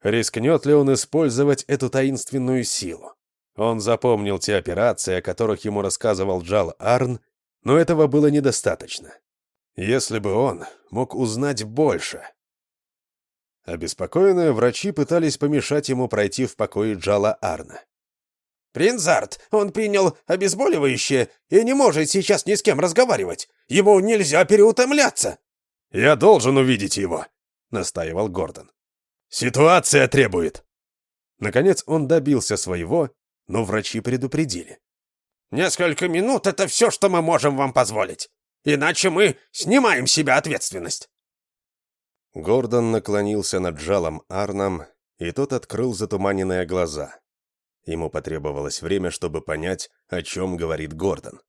Speaker 2: Рискнет ли он использовать эту таинственную силу? Он запомнил те операции, о которых ему рассказывал Джал Арн, но этого было недостаточно. Если бы он мог узнать больше. Обеспокоенные врачи пытались помешать ему пройти в покое Джала Арна.
Speaker 5: «Принцард, он принял обезболивающее и не может сейчас ни с кем разговаривать. Ему нельзя переутомляться».
Speaker 2: «Я должен увидеть его», — настаивал Гордон. «Ситуация требует». Наконец он добился своего, но врачи предупредили.
Speaker 5: «Несколько минут — это все, что мы можем вам позволить. Иначе мы снимаем с себя ответственность».
Speaker 2: Гордон наклонился над жалом Арном, и тот открыл затуманенные глаза. Ему потребовалось время, чтобы понять, о чем говорит Гордон.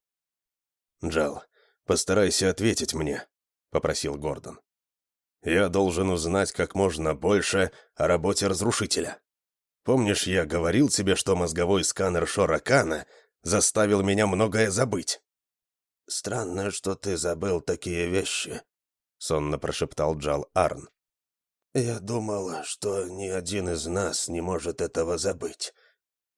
Speaker 2: «Джал, постарайся ответить мне», — попросил Гордон. «Я должен узнать как можно больше о работе разрушителя. Помнишь, я говорил тебе, что мозговой сканер Шоракана заставил меня многое забыть?»
Speaker 3: «Странно, что ты забыл такие вещи», — сонно прошептал Джал Арн. «Я думал, что ни один из нас не может этого забыть.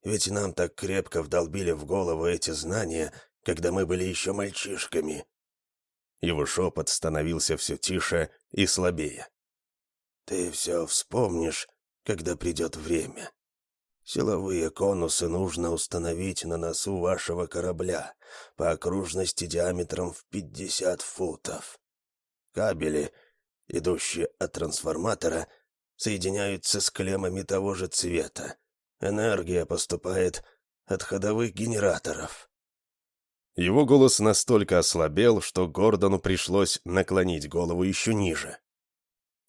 Speaker 3: Ведь нам так крепко вдолбили в голову эти знания, когда мы были еще мальчишками».
Speaker 2: Его шепот становился все тише и слабее.
Speaker 3: «Ты все вспомнишь, когда придет время. Силовые конусы нужно установить на носу вашего корабля по окружности диаметром в 50 футов. Кабели, идущие от трансформатора, соединяются с клеммами того же цвета, Энергия поступает от ходовых генераторов.
Speaker 2: Его голос настолько ослабел, что Гордону пришлось наклонить голову еще ниже.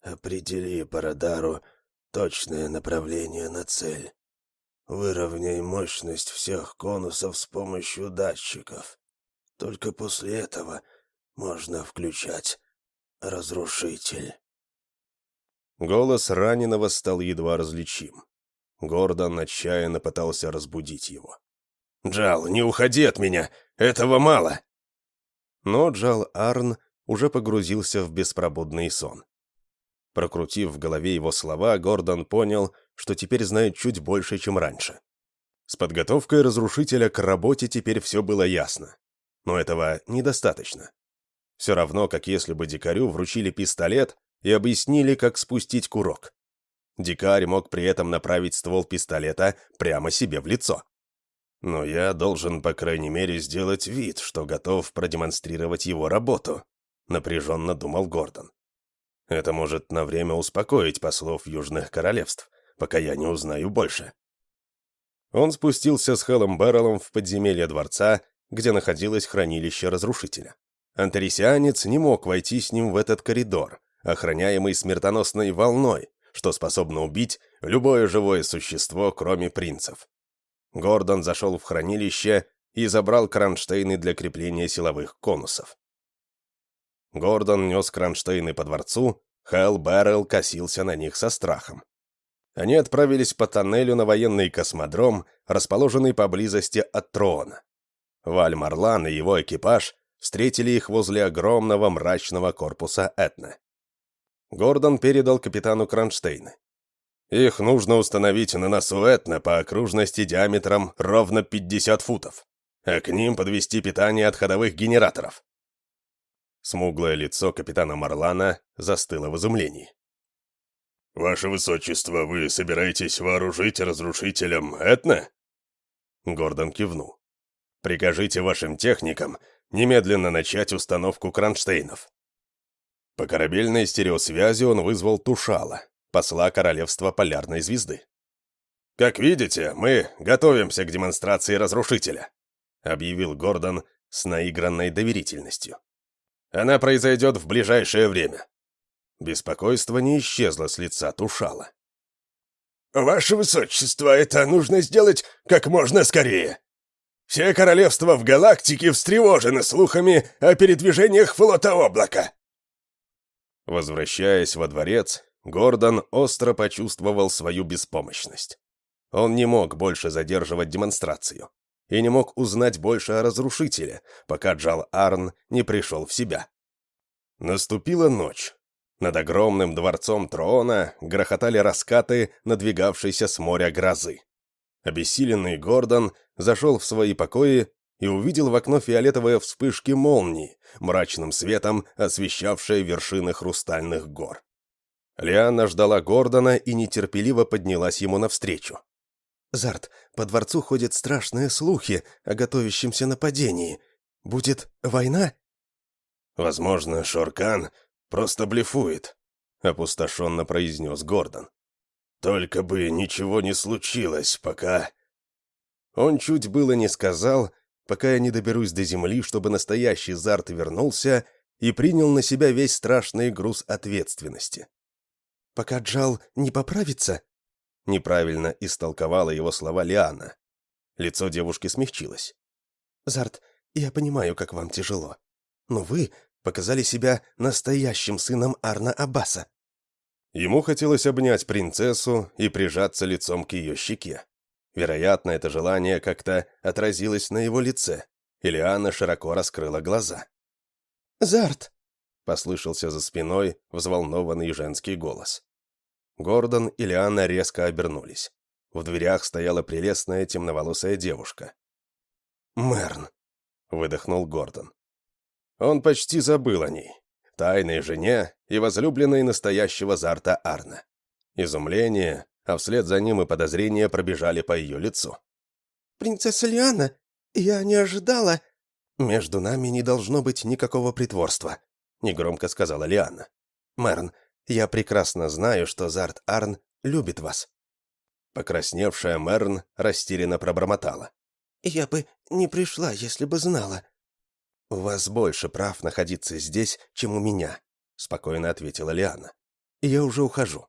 Speaker 3: «Определи по радару точное направление на цель. Выровняй мощность всех конусов с помощью датчиков. Только после этого можно включать разрушитель».
Speaker 2: Голос раненого стал едва различим. Гордон отчаянно пытался разбудить его. «Джал, не уходи от меня! Этого мало!» Но Джал Арн уже погрузился в беспробудный сон. Прокрутив в голове его слова, Гордон понял, что теперь знает чуть больше, чем раньше. С подготовкой разрушителя к работе теперь все было ясно. Но этого недостаточно. Все равно, как если бы дикарю вручили пистолет и объяснили, как спустить курок. Дикарь мог при этом направить ствол пистолета прямо себе в лицо. Но я должен, по крайней мере, сделать вид, что готов продемонстрировать его работу, напряженно думал Гордон. Это может на время успокоить послов Южных Королевств, пока я не узнаю больше. Он спустился с Хеллом Берреллом в подземелье дворца, где находилось хранилище разрушителя. Антарисианец не мог войти с ним в этот коридор, охраняемый смертоносной волной, что способно убить любое живое существо, кроме принцев. Гордон зашел в хранилище и забрал кронштейны для крепления силовых конусов. Гордон нес кронштейны по дворцу, Хэл Беррелл косился на них со страхом. Они отправились по тоннелю на военный космодром, расположенный поблизости от трона. Валь Марлан и его экипаж встретили их возле огромного мрачного корпуса Этна. Гордон передал капитану Кронштейна. «Их нужно установить на носу Этна по окружности диаметром ровно 50 футов.
Speaker 1: а к ним подвести питание от ходовых генераторов. Смуглое лицо капитана Марлана застыло в изумлении. «Ваше Высочество, вы собираетесь вооружить разрушителем Этна?» Гордон кивнул. «Прикажите вашим техникам немедленно начать установку кронштейнов». По корабельной стереосвязи он вызвал Тушала, посла Королевства Полярной Звезды. «Как видите, мы готовимся к демонстрации разрушителя», объявил Гордон с наигранной доверительностью. «Она произойдет в ближайшее время». Беспокойство не исчезло с лица Тушала.
Speaker 3: «Ваше Высочество, это нужно сделать как можно скорее. Все королевства в галактике встревожены слухами о передвижениях флота облака».
Speaker 1: Возвращаясь во дворец, Гордон остро почувствовал свою беспомощность. Он не мог больше задерживать демонстрацию и не мог узнать больше о разрушителе, пока Джал Арн не пришел в себя. Наступила ночь. Над огромным дворцом Троона грохотали раскаты надвигавшейся с моря грозы. Обессиленный Гордон зашел в свои покои и увидел в окно фиолетовые вспышки молнии, мрачным светом освещавшие вершины хрустальных гор. Лиана ждала Гордона и нетерпеливо поднялась ему навстречу.
Speaker 4: «Зарт, по дворцу ходят страшные слухи о готовящемся нападении. Будет война?»
Speaker 1: «Возможно, Шоркан просто блефует», — опустошенно произнес Гордон. «Только бы ничего не случилось, пока...» Он чуть было не сказал, пока я не доберусь до земли, чтобы настоящий Зарт вернулся и принял на себя весь страшный груз ответственности.
Speaker 4: «Пока Джал не поправится?»
Speaker 1: Неправильно истолковала его слова Лиана. Лицо девушки смягчилось.
Speaker 4: «Зарт, я понимаю, как вам тяжело. Но вы показали себя настоящим сыном Арна Аббаса».
Speaker 1: Ему хотелось обнять принцессу и прижаться лицом к ее щеке. Вероятно, это желание как-то отразилось на его лице, и Лиана широко раскрыла глаза.
Speaker 4: «Зарт!»
Speaker 1: — послышался за спиной взволнованный женский голос. Гордон и Лиана резко обернулись. В дверях стояла прелестная темноволосая девушка.
Speaker 4: «Мерн», —
Speaker 1: выдохнул Гордон. Он почти забыл о ней, тайной жене и возлюбленной настоящего Зарта Арна. Изумление, а вслед за ним и подозрения пробежали по ее лицу.
Speaker 4: «Принцесса Лиана, я не ожидала...» «Между нами не должно быть никакого притворства», — негромко сказала Лиана. «Мерн, я прекрасно знаю, что Зарт Арн любит вас».
Speaker 1: Покрасневшая Мерн растерянно пробормотала.
Speaker 4: «Я бы не пришла, если бы знала». «У вас больше прав находиться здесь, чем у меня», — спокойно ответила Лиана. «Я уже ухожу».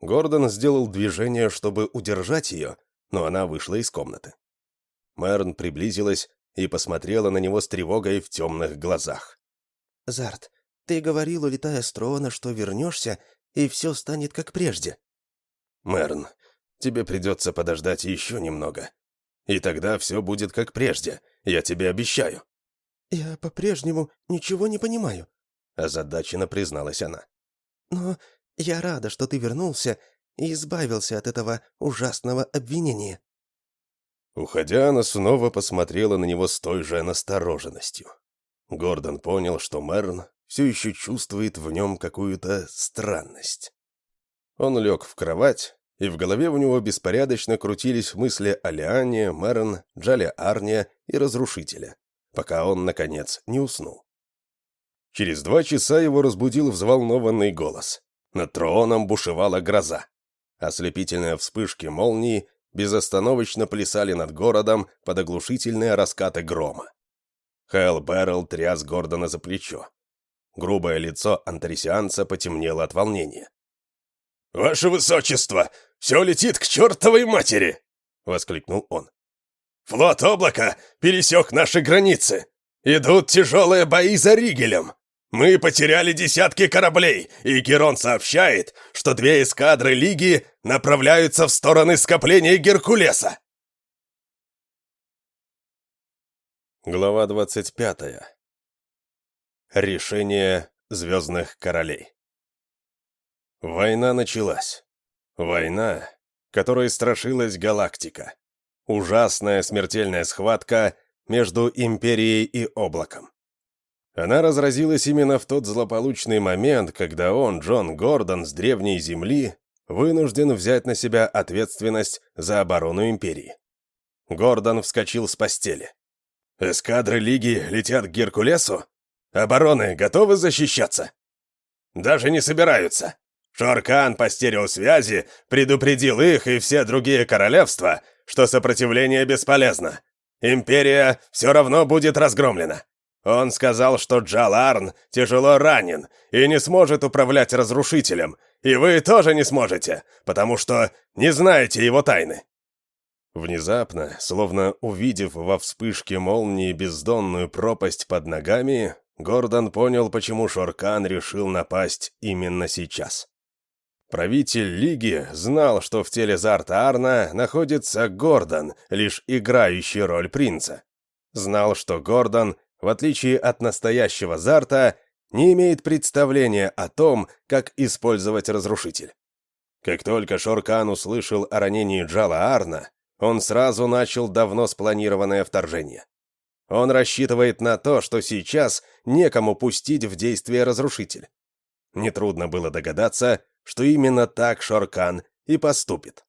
Speaker 1: Гордон сделал движение, чтобы удержать ее, но она вышла из комнаты. Мерн приблизилась и посмотрела на него с тревогой в темных глазах.
Speaker 4: «Зарт, ты говорил, улетая с трона, что вернешься, и все станет как прежде».
Speaker 1: «Мерн, тебе придется подождать еще немного. И тогда все будет как прежде, я тебе обещаю».
Speaker 4: «Я по-прежнему ничего не понимаю», —
Speaker 1: озадаченно призналась она.
Speaker 4: «Но я рада, что ты вернулся и избавился от этого ужасного обвинения».
Speaker 1: Уходя, она снова посмотрела на него с той же настороженностью. Гордон понял, что Мерн все еще чувствует в нем какую-то странность. Он лег в кровать, и в голове у него беспорядочно крутились мысли о Лиане, Мэрон, Джале Арния и Разрушителя, пока он, наконец, не уснул. Через два часа его разбудил взволнованный голос. Над троном бушевала гроза. Ослепительные вспышки молнии безостановочно плясали над городом под оглушительные раскаты грома. Хэл Беррелл тряс Гордона за плечо. Грубое лицо антарисианца потемнело от волнения.
Speaker 3: «Ваше высочество, все летит к чертовой матери!» — воскликнул он. «Флот облака пересек наши границы. Идут тяжелые бои за Ригелем. Мы потеряли десятки кораблей, и Герон сообщает, что две эскадры Лиги направляются в стороны скопления Геркулеса».
Speaker 1: Глава двадцать пятая. Решение Звездных Королей. Война началась. Война, которой страшилась галактика. Ужасная смертельная схватка между Империей и Облаком. Она разразилась именно в тот злополучный момент, когда он, Джон Гордон, с Древней Земли, вынужден взять на себя ответственность за оборону Империи. Гордон вскочил с постели. «Эскадры Лиги летят к Геркулесу? Обороны готовы защищаться?» «Даже не собираются. Шоркан по стереосвязи предупредил их и все другие королевства, что сопротивление бесполезно. Империя все равно будет разгромлена. Он сказал, что Джаларн тяжело ранен и не сможет управлять разрушителем, и вы тоже не сможете, потому что не знаете его тайны. Внезапно, словно увидев во вспышке молнии бездонную пропасть под ногами, Гордон понял, почему Шоркан решил напасть именно сейчас. Правитель Лиги знал, что в теле Зарта Арна находится Гордон, лишь играющий роль принца. Знал, что Гордон, в отличие от настоящего Зарта, не имеет представления о том, как использовать разрушитель. Как только Шоркан услышал о ранении Джала Арна, он сразу начал давно спланированное вторжение. Он рассчитывает на то, что сейчас некому пустить в действие разрушитель. Нетрудно было догадаться, что именно так Шоркан и поступит.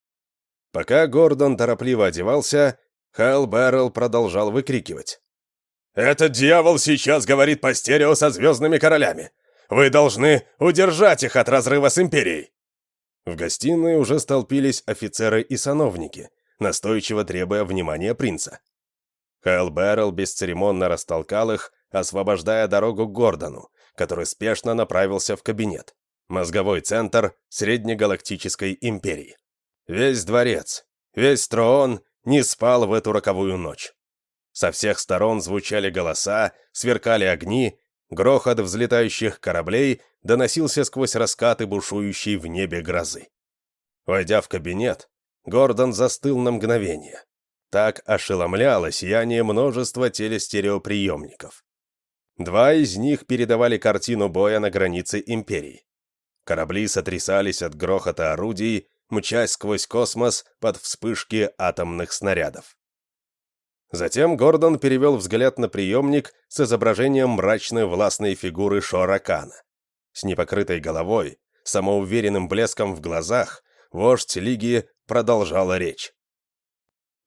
Speaker 1: Пока Гордон торопливо одевался, Хайл Бэррелл продолжал выкрикивать. «Этот дьявол сейчас говорит по стерео со звездными королями! Вы должны удержать их от разрыва с Империей!» В гостиной уже столпились офицеры и сановники, настойчиво требуя внимания принца. Хайл Бэррелл бесцеремонно растолкал их, освобождая дорогу Гордону, который спешно направился в кабинет. Мозговой центр Среднегалактической империи. Весь дворец, весь Троон не спал в эту роковую ночь. Со всех сторон звучали голоса, сверкали огни, грохот взлетающих кораблей доносился сквозь раскаты бушующей в небе грозы. Войдя в кабинет, Гордон застыл на мгновение. Так ошеломляло сияние множества телестереоприемников. Два из них передавали картину боя на границе Империи. Корабли сотрясались от грохота орудий, мчась сквозь космос под вспышки атомных снарядов. Затем Гордон перевел взгляд на приемник с изображением мрачной властной фигуры Шоракана. С непокрытой головой, самоуверенным блеском в глазах, вождь Лиги продолжала речь.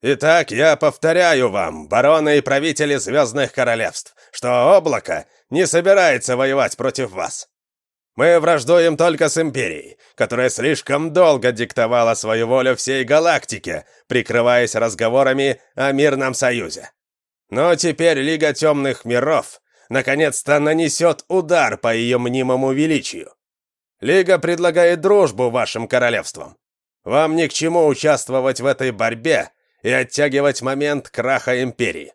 Speaker 1: «Итак, я повторяю вам, бароны и правители Звездных Королевств, что облако не собирается воевать против вас. Мы враждуем только с Империей, которая слишком долго диктовала свою волю всей галактике, прикрываясь разговорами о мирном союзе. Но теперь Лига Темных Миров наконец-то нанесет удар по ее мнимому величию. Лига предлагает дружбу вашим королевствам. Вам ни к чему участвовать в этой борьбе и оттягивать момент краха Империи.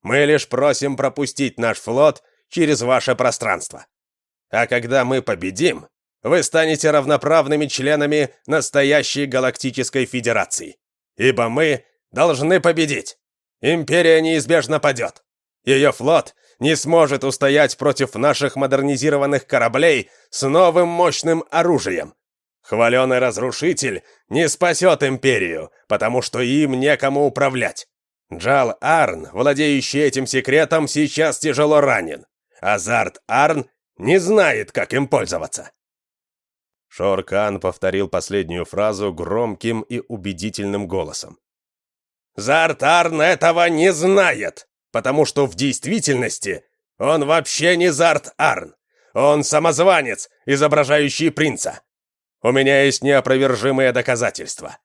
Speaker 1: Мы лишь просим пропустить наш флот через ваше пространство. А когда мы победим, вы станете равноправными членами настоящей Галактической Федерации. Ибо мы должны победить. Империя неизбежно падет. Ее флот не сможет устоять против наших модернизированных кораблей с новым мощным оружием. Хваленый разрушитель не спасет империю, потому что им некому управлять. Джал Арн, владеющий этим секретом, сейчас тяжело ранен. Азарт Арн не знает, как им пользоваться. Шоркан повторил последнюю фразу громким и убедительным голосом. Зарт Арн этого не знает, потому что в действительности он вообще не Зарт Арн. Он самозванец, изображающий принца. У меня есть неопровержимые доказательства.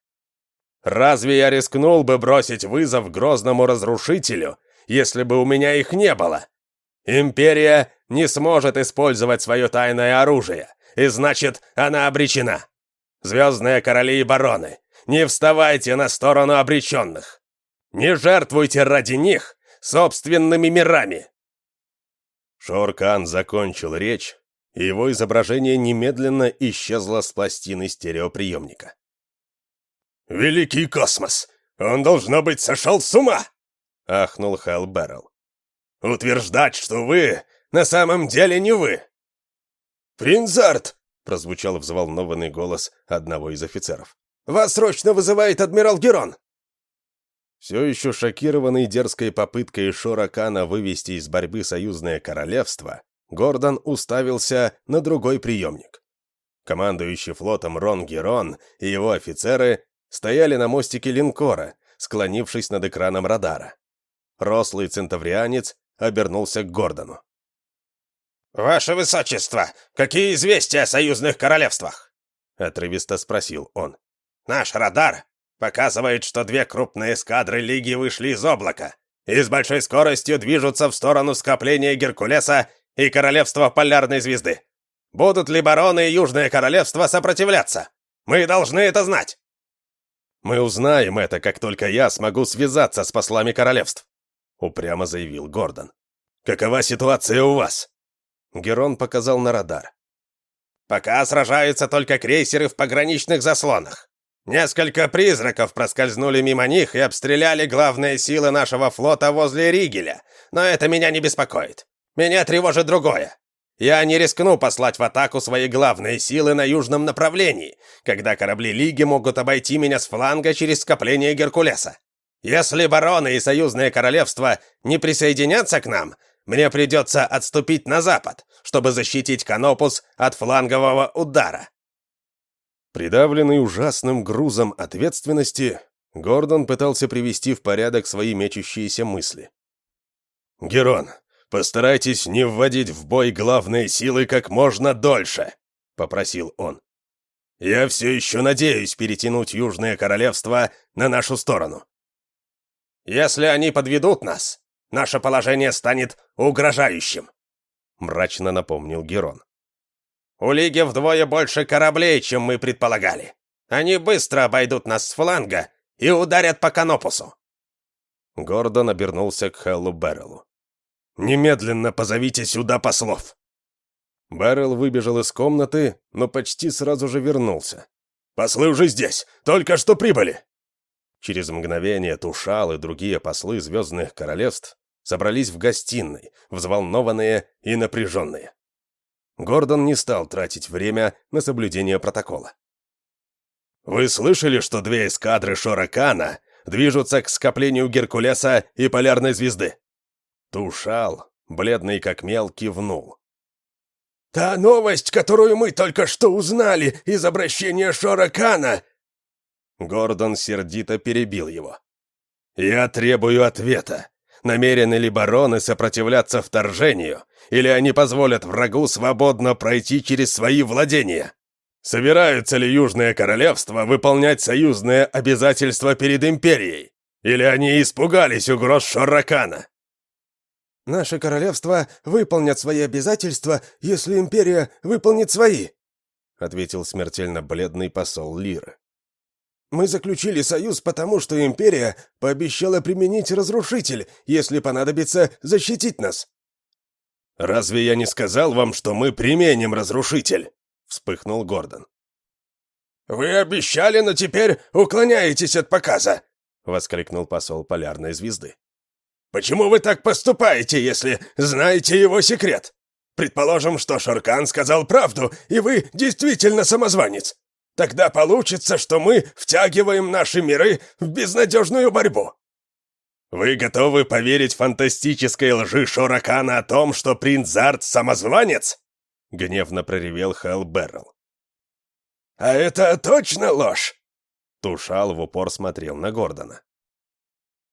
Speaker 1: Разве я рискнул бы бросить вызов грозному разрушителю, если бы у меня их не было? Империя не сможет использовать свое тайное оружие, и значит, она обречена. Звездные короли и бароны, не вставайте на сторону обреченных. Не жертвуйте ради них собственными мирами. Шоркан закончил речь, и его изображение немедленно исчезло с пластины стереоприемника. «Великий космос! Он, должно быть, сошел с ума!» — ахнул Хэл Беррелл. «Утверждать, что вы на самом деле не вы!» «Принцарт!» — прозвучал взволнованный голос одного из офицеров. «Вас срочно вызывает адмирал Герон!» Все еще шокированный дерзкой попыткой Шоракана вывести из борьбы союзное королевство, Гордон уставился на другой приемник. Командующий флотом Рон Герон и его офицеры стояли на мостике линкора, склонившись над экраном радара. Рослый центаврианец обернулся к Гордону.
Speaker 5: «Ваше Высочество, какие известия о союзных королевствах?»
Speaker 1: — отрывисто спросил он.
Speaker 5: «Наш радар показывает, что две крупные эскадры Лиги вышли из облака и с большой скоростью движутся в сторону скопления Геркулеса и Королевства Полярной Звезды. Будут ли бароны и Южное Королевство сопротивляться? Мы должны это знать!»
Speaker 1: «Мы узнаем это, как только я смогу связаться с послами королевств», — упрямо заявил Гордон. «Какова ситуация у вас?» Герон показал на радар.
Speaker 5: «Пока сражаются только крейсеры в пограничных заслонах. Несколько призраков проскользнули мимо них и обстреляли главные силы нашего флота возле Ригеля, но это меня не беспокоит. Меня тревожит другое. Я не рискну послать в атаку свои главные силы на южном направлении, когда корабли Лиги могут обойти меня с фланга через скопление Геркулеса. Если бароны и союзное королевство не присоединятся к нам, мне придется отступить на запад, чтобы защитить Канопус от флангового удара.
Speaker 1: Придавленный ужасным грузом ответственности, Гордон пытался привести в порядок свои мечущиеся мысли. «Герон, постарайтесь не вводить в бой главные силы как можно дольше», — попросил он. «Я все еще надеюсь перетянуть Южное Королевство на нашу сторону».
Speaker 5: «Если они подведут нас, наше положение станет угрожающим», — мрачно напомнил Герон. У Лиги вдвое больше кораблей, чем мы предполагали. Они быстро обойдут нас с фланга и ударят по Канопусу».
Speaker 1: Гордон обернулся к Хеллу Берреллу. «Немедленно позовите сюда послов!» Беррелл выбежал из комнаты, но почти сразу же вернулся. «Послы уже здесь! Только что прибыли!» Через мгновение Тушал и другие послы Звездных Королевств собрались в гостиной, взволнованные и напряженные. Гордон не стал тратить время на соблюдение протокола. «Вы слышали, что две эскадры Шоракана движутся к скоплению Геркулеса и Полярной Звезды?» Тушал, бледный как мел, кивнул.
Speaker 3: «Та новость, которую мы только что узнали из обращения Шоракана!»
Speaker 1: Гордон сердито перебил его. «Я требую ответа. Намерены ли бароны сопротивляться вторжению, или они позволят врагу свободно пройти через свои владения? Собираются ли Южное Королевство выполнять союзные обязательства перед Империей? Или они испугались угроз Шарракана?
Speaker 4: «Наше королевство выполнят свои обязательства, если Империя выполнит свои», ответил смертельно бледный посол Лиры. Мы заключили союз потому, что Империя пообещала применить разрушитель, если понадобится защитить нас».
Speaker 1: «Разве я не сказал вам, что мы применим разрушитель?» — вспыхнул Гордон.
Speaker 3: «Вы обещали, но теперь уклоняетесь от показа!»
Speaker 1: — воскликнул посол Полярной Звезды.
Speaker 3: «Почему вы так поступаете, если знаете его секрет? Предположим, что Шоркан сказал правду, и вы действительно самозванец. Тогда получится, что мы втягиваем наши миры в безнадежную борьбу.
Speaker 1: Вы готовы поверить фантастической лжи Шоракана о том, что принц Зарт самозванец? Гневно проревел Хэл Беррелл.
Speaker 3: А это точно ложь?
Speaker 1: Тушал в упор смотрел на Гордона.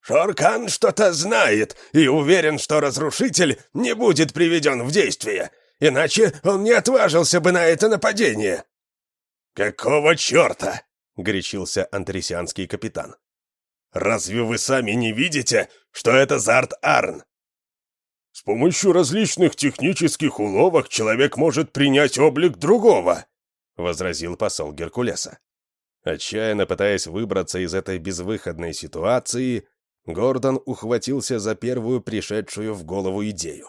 Speaker 3: Шоркан что-то знает и уверен, что разрушитель не будет приведен в действие, иначе он не отважился бы на это нападение.
Speaker 1: «Какого черта?» — горячился антресианский капитан. «Разве вы сами не видите, что это Зарт Арн?» «С помощью различных технических уловок человек может принять облик другого», — возразил посол Геркулеса. Отчаянно пытаясь выбраться из этой безвыходной ситуации, Гордон ухватился за первую пришедшую в голову идею.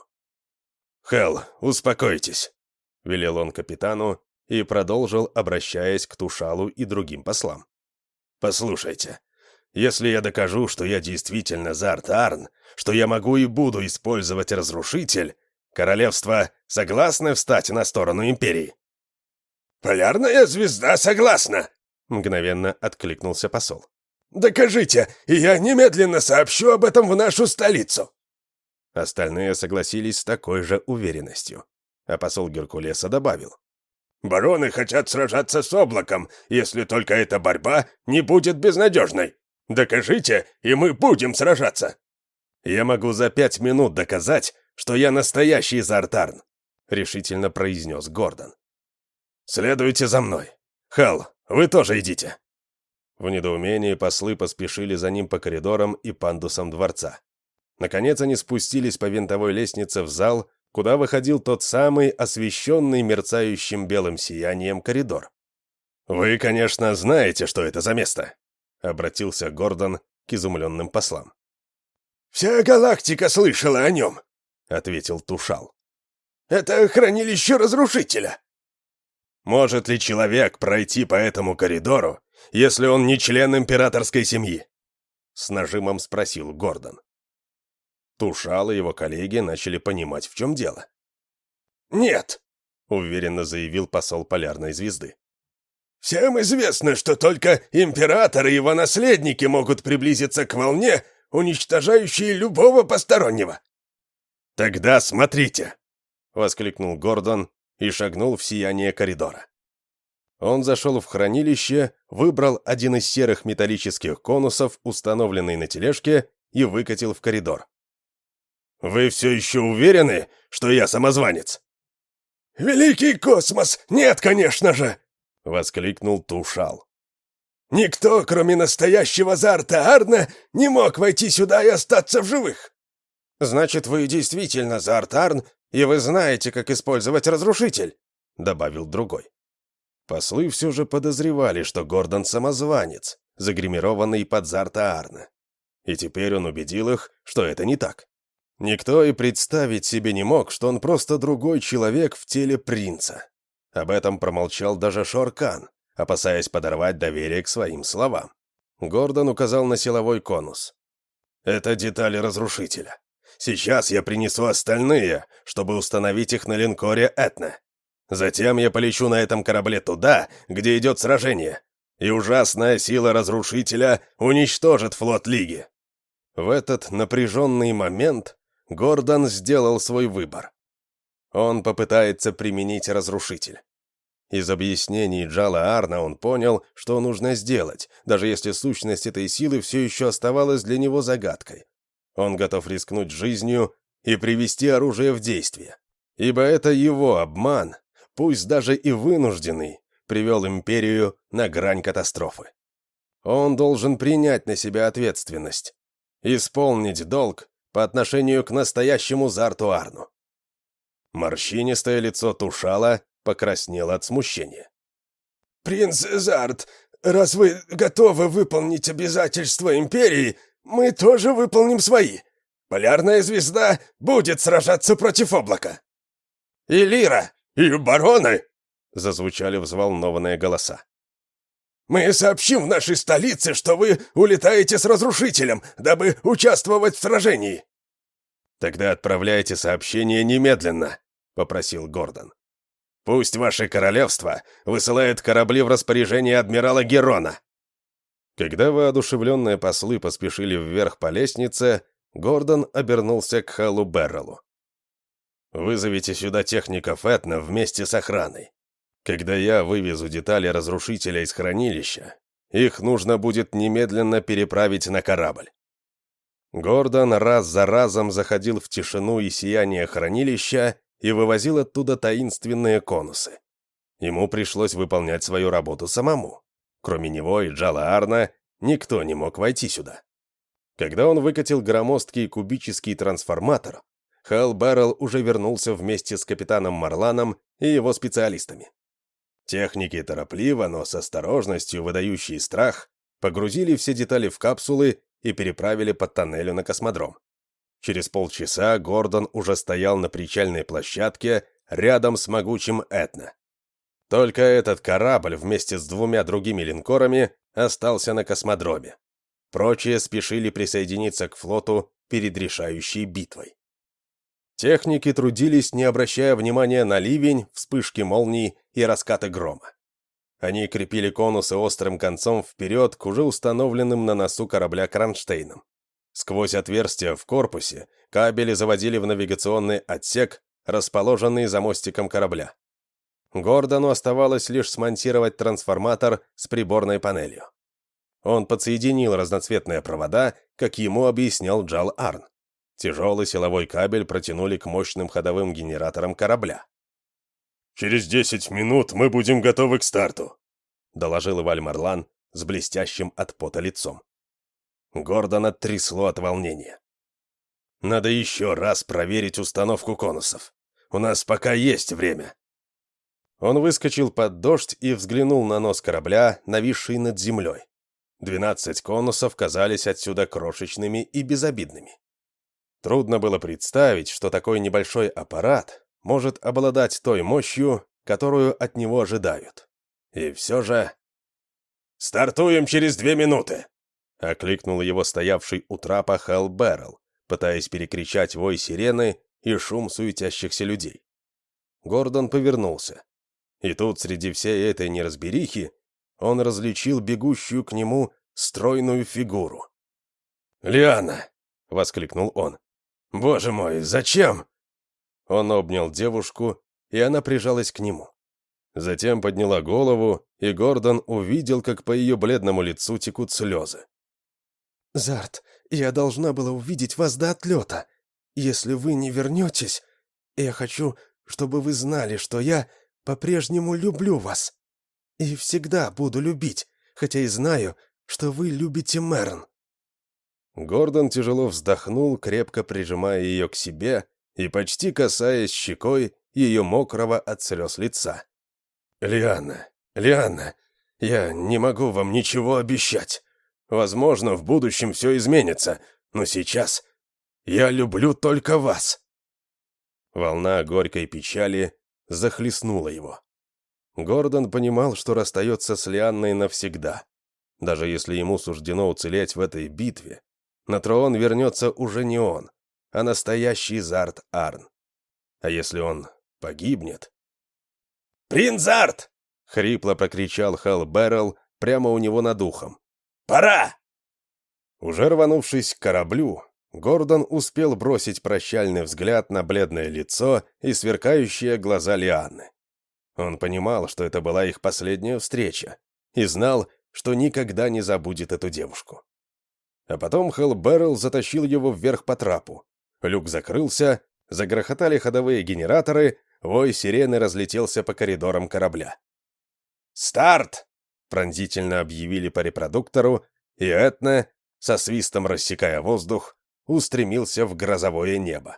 Speaker 1: «Хелл, успокойтесь», — велел он капитану и продолжил, обращаясь к Тушалу и другим послам. «Послушайте, если я докажу, что я действительно Зарт-Арн, что я могу и буду использовать разрушитель, королевство согласно встать на сторону Империи?»
Speaker 3: «Полярная звезда согласна!»
Speaker 1: — мгновенно откликнулся посол.
Speaker 3: Докажите, и я немедленно сообщу об этом в нашу столицу!»
Speaker 1: Остальные согласились с такой же уверенностью. А посол Геркулеса добавил.
Speaker 3: «Бароны хотят сражаться с облаком, если только эта борьба не будет безнадежной. Докажите, и мы будем сражаться!»
Speaker 1: «Я могу за пять минут доказать, что я настоящий Зартарн», — решительно произнес Гордон. «Следуйте за мной. Хал, вы тоже идите». В недоумении послы поспешили за ним по коридорам и пандусам дворца. Наконец они спустились по винтовой лестнице в зал, куда выходил тот самый освещенный мерцающим белым сиянием коридор. «Вы, конечно, знаете, что это за место», — обратился Гордон к изумленным послам.
Speaker 3: «Вся галактика слышала о нем», — ответил Тушал. «Это хранилище разрушителя».
Speaker 1: «Может ли человек пройти по этому коридору, если он не член императорской семьи?» С нажимом спросил Гордон. Тушал и его коллеги начали понимать, в чем дело.
Speaker 3: «Нет», —
Speaker 1: уверенно заявил посол Полярной звезды.
Speaker 3: «Всем известно, что только императоры и его наследники могут приблизиться к волне, уничтожающей любого постороннего».
Speaker 1: «Тогда смотрите!» — воскликнул Гордон и шагнул в сияние коридора. Он зашел в хранилище, выбрал один из серых металлических конусов, установленный на тележке, и выкатил в коридор. «Вы все еще уверены, что я самозванец?»
Speaker 3: «Великий космос! Нет, конечно же!» — воскликнул Тушал. «Никто, кроме настоящего Зарта Арна, не мог войти сюда и остаться в живых!»
Speaker 2: «Значит, вы действительно Зарт Арн, и вы знаете, как использовать разрушитель», — добавил другой.
Speaker 1: Послы все же подозревали, что Гордон самозванец, загримированный под Зарта Арна. И теперь он убедил их, что это не так. Никто и представить себе не мог, что он просто другой человек в теле принца. Об этом промолчал даже Шоркан, опасаясь подорвать доверие к своим словам. Гордон указал на силовой конус. «Это детали разрушителя. Сейчас я принесу остальные, чтобы установить их на линкоре «Этна». Затем я полечу на этом корабле туда, где идет сражение, и ужасная сила разрушителя уничтожит флот Лиги». В этот напряженный момент Гордон сделал свой выбор. Он попытается применить разрушитель. Из объяснений Джала Арна он понял, что нужно сделать, даже если сущность этой силы все еще оставалась для него загадкой. Он готов рискнуть жизнью и привести оружие в действие. Ибо это его обман, пусть даже и вынужденный, привел империю на грань катастрофы. Он должен принять на себя ответственность, исполнить долг по отношению к настоящему Зарту Арну. Морщинистое лицо Тушала покраснело от смущения.
Speaker 3: «Принц Зарт, раз вы готовы выполнить обязательства Империи, мы тоже выполним свои. Полярная звезда будет сражаться против облака».
Speaker 2: «И Лира!»
Speaker 3: «И бароны!»
Speaker 1: — зазвучали взволнованные голоса.
Speaker 3: Мы сообщим в нашей столице, что вы улетаете с разрушителем, дабы участвовать в сражении».
Speaker 1: «Тогда отправляйте сообщение немедленно», — попросил Гордон. «Пусть ваше королевство высылает корабли в распоряжение адмирала Герона». Когда воодушевленные послы поспешили вверх по лестнице, Гордон обернулся к Халу Берреллу. «Вызовите сюда техников Этна вместе с охраной. Когда я вывезу детали разрушителя из хранилища, их нужно будет немедленно переправить на корабль. Гордон раз за разом заходил в тишину и сияние хранилища и вывозил оттуда таинственные конусы. Ему пришлось выполнять свою работу самому. Кроме него и Джала Арна, никто не мог войти сюда. Когда он выкатил громоздкий кубический трансформатор, Хал Баррелл уже вернулся вместе с капитаном Марланом и его специалистами. Техники торопливо, но с осторожностью, выдающие страх, погрузили все детали в капсулы и переправили под тоннелю на космодром. Через полчаса Гордон уже стоял на причальной площадке рядом с могучим Этна. Только этот корабль вместе с двумя другими линкорами остался на космодроме. Прочие спешили присоединиться к флоту перед решающей битвой. Техники трудились, не обращая внимания на ливень, вспышки молний и раскаты грома. Они крепили конусы острым концом вперед к уже установленным на носу корабля кронштейнам. Сквозь отверстия в корпусе кабели заводили в навигационный отсек, расположенный за мостиком корабля. Гордону оставалось лишь смонтировать трансформатор с приборной панелью. Он подсоединил разноцветные провода, как ему объяснял Джал Арн. Тяжелый силовой кабель протянули к мощным ходовым генераторам корабля.
Speaker 3: «Через десять минут мы будем готовы к старту», —
Speaker 1: доложил Иваль Марлан с блестящим от пота лицом. Гордона трясло от волнения. «Надо еще раз проверить установку конусов. У нас пока есть время». Он выскочил под дождь и взглянул на нос корабля, нависший над землей. Двенадцать конусов казались отсюда крошечными и безобидными. Трудно было представить, что такой небольшой аппарат может обладать той мощью, которую от него ожидают. И все же...
Speaker 3: «Стартуем через две минуты!»
Speaker 1: — окликнул его стоявший у трапа Хелл Беррелл, пытаясь перекричать вой сирены и шум суетящихся людей. Гордон повернулся. И тут, среди всей этой неразберихи, он различил бегущую к нему стройную фигуру.
Speaker 3: «Лиана!»
Speaker 1: — воскликнул он.
Speaker 3: «Боже мой, зачем?»
Speaker 1: Он обнял девушку, и она прижалась к нему. Затем подняла голову, и Гордон увидел, как по ее бледному лицу текут слезы.
Speaker 4: «Зарт, я должна была увидеть вас до отлета. Если вы не вернетесь, я хочу, чтобы вы знали, что я по-прежнему люблю вас. И всегда буду любить, хотя и знаю, что вы любите Мэрн».
Speaker 1: Гордон тяжело вздохнул, крепко прижимая ее к себе и почти касаясь щекой ее мокрого от слез лица.
Speaker 3: «Лианна, Лианна, я не могу вам ничего обещать. Возможно, в будущем все изменится, но сейчас я люблю только вас».
Speaker 1: Волна горькой печали захлестнула его. Гордон понимал, что расстается с Лианной навсегда. Даже если ему суждено уцелеть в этой битве, на трон вернется уже не он, а настоящий Зарт Арн. А если он погибнет?
Speaker 3: «Принц Зарт!»
Speaker 1: — хрипло прокричал Хелл Беррелл прямо у него над ухом.
Speaker 3: «Пора!»
Speaker 1: Уже рванувшись к кораблю, Гордон успел бросить прощальный взгляд на бледное лицо и сверкающие глаза Лианны. Он понимал, что это была их последняя встреча, и знал, что никогда не забудет эту девушку. А потом Хелл Беррелл затащил его вверх по трапу, Люк закрылся, загрохотали ходовые генераторы, вой сирены разлетелся по коридорам корабля.
Speaker 3: «Старт!»
Speaker 1: — пронзительно объявили по репродуктору, и Этна, со свистом рассекая воздух, устремился в грозовое небо.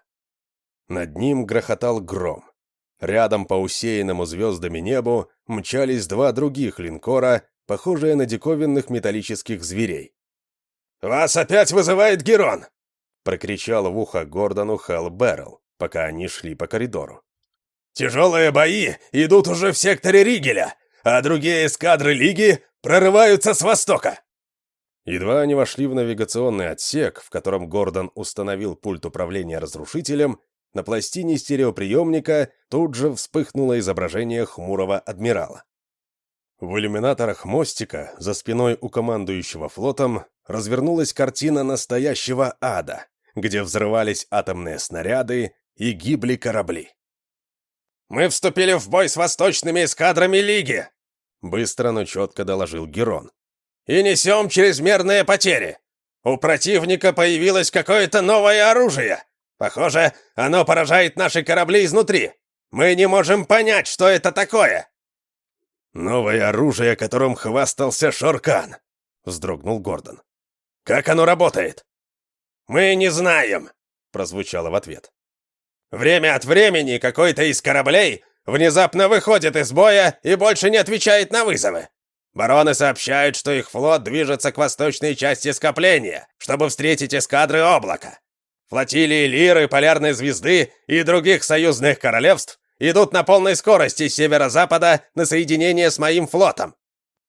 Speaker 1: Над ним грохотал гром. Рядом по усеянному звездами небу мчались два других линкора, похожие на диковинных металлических зверей.
Speaker 3: «Вас опять вызывает Герон!»
Speaker 1: Прокричал в ухо Гордону Хелл Беррелл, пока они шли по коридору.
Speaker 3: «Тяжелые бои идут уже в секторе Ригеля, а другие эскадры Лиги прорываются с востока!»
Speaker 1: Едва они вошли в навигационный отсек, в котором Гордон установил пульт управления разрушителем, на пластине стереоприемника тут же вспыхнуло изображение хмурого адмирала. В иллюминаторах мостика, за спиной у командующего флотом, развернулась картина настоящего ада, где взрывались атомные снаряды и гибли корабли.
Speaker 5: «Мы вступили в бой с восточными эскадрами Лиги!»
Speaker 1: Быстро, но четко доложил Герон.
Speaker 5: «И несем чрезмерные потери! У противника появилось какое-то новое оружие! Похоже, оно поражает наши корабли изнутри! Мы не можем понять, что это такое!»
Speaker 3: «Новое оружие, которым хвастался Шоркан!» — вздрогнул Гордон. «Как оно работает?»
Speaker 5: «Мы не знаем», — прозвучало в ответ. «Время от времени какой-то из кораблей внезапно выходит из боя и больше не отвечает на вызовы. Бароны сообщают, что их флот движется к восточной части скопления, чтобы встретить эскадры облака. Флотилии Лиры, Полярной Звезды и других союзных королевств идут на полной скорости с северо-запада на соединение с моим флотом.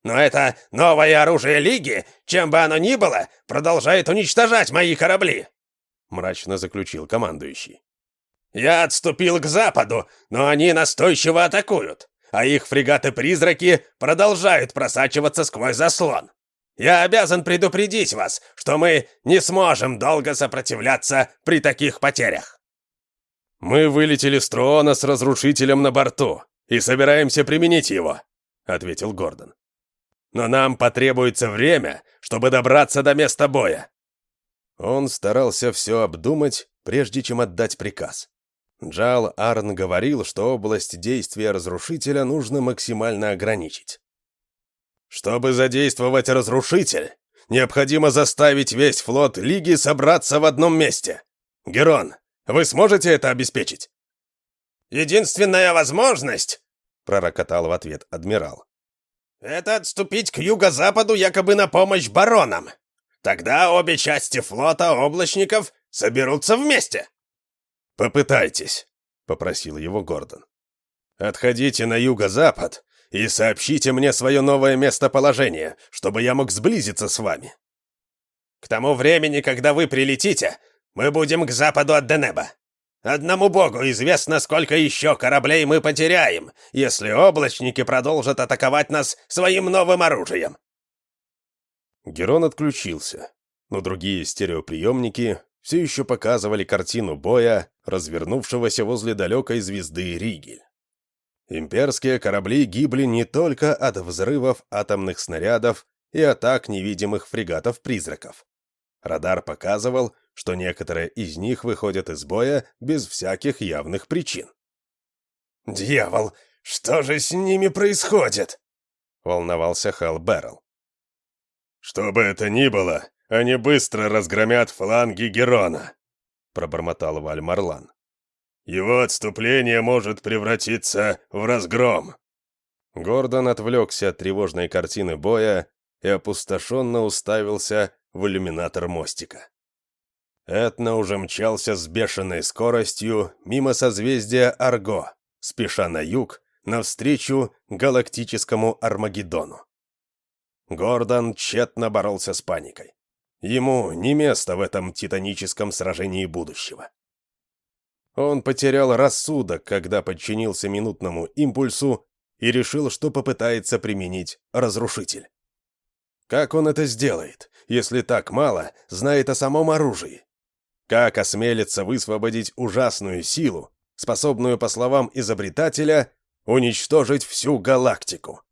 Speaker 5: Но это новое оружие Лиги, чем бы оно ни было, продолжает уничтожать мои корабли!»
Speaker 1: Мрачно заключил командующий.
Speaker 5: «Я отступил к западу, но они настойчиво атакуют. а их фрегаты-призраки продолжают просачиваться сквозь заслон. Я обязан предупредить вас, что мы не сможем долго сопротивляться при таких потерях.
Speaker 1: Мы вылетели с Троона с разрушителем на борту и собираемся применить его, ответил Гордон. Но нам потребуется время, чтобы добраться до места боя. Он старался все обдумать, прежде чем отдать приказ. Джал Арн говорил, что область действия разрушителя нужно максимально ограничить. Чтобы задействовать разрушитель, необходимо заставить весь флот Лиги собраться в одном месте. Герон, вы сможете это обеспечить?
Speaker 5: Единственная возможность,
Speaker 1: пророкотал в ответ адмирал.
Speaker 5: Это отступить к юго-западу якобы на помощь баронам. Тогда обе части флота облачников соберутся вместе.
Speaker 1: «Попытайтесь», — попросил его Гордон. «Отходите на юго-запад и сообщите мне свое новое местоположение, чтобы я мог сблизиться с вами».
Speaker 5: «К тому времени, когда вы прилетите, мы будем к западу от Денеба. Одному богу известно, сколько еще кораблей мы потеряем, если облачники продолжат атаковать нас своим новым оружием».
Speaker 1: Герон отключился, но другие стереоприемники все еще показывали картину боя, развернувшегося возле далекой звезды Ригель. Имперские корабли гибли не только от взрывов атомных снарядов и атак невидимых фрегатов-призраков. Радар показывал, что некоторые из них выходят из боя без всяких явных причин.
Speaker 3: «Дьявол, что же с ними происходит?» — волновался Хал Беррел.
Speaker 1: «Что бы это ни было, они быстро разгромят фланги Герона», — пробормотал Валь Марлан. «Его отступление может превратиться в разгром». Гордон отвлекся от тревожной картины боя и опустошенно уставился в иллюминатор мостика. Этна уже мчался с бешеной скоростью мимо созвездия Арго, спеша на юг, навстречу галактическому Армагеддону. Гордон тщетно боролся с паникой. Ему не место в этом титаническом сражении будущего. Он потерял рассудок, когда подчинился минутному импульсу и решил, что попытается применить разрушитель. Как он это сделает, если так мало знает о самом оружии? Как осмелится высвободить ужасную силу, способную, по словам изобретателя, уничтожить всю галактику?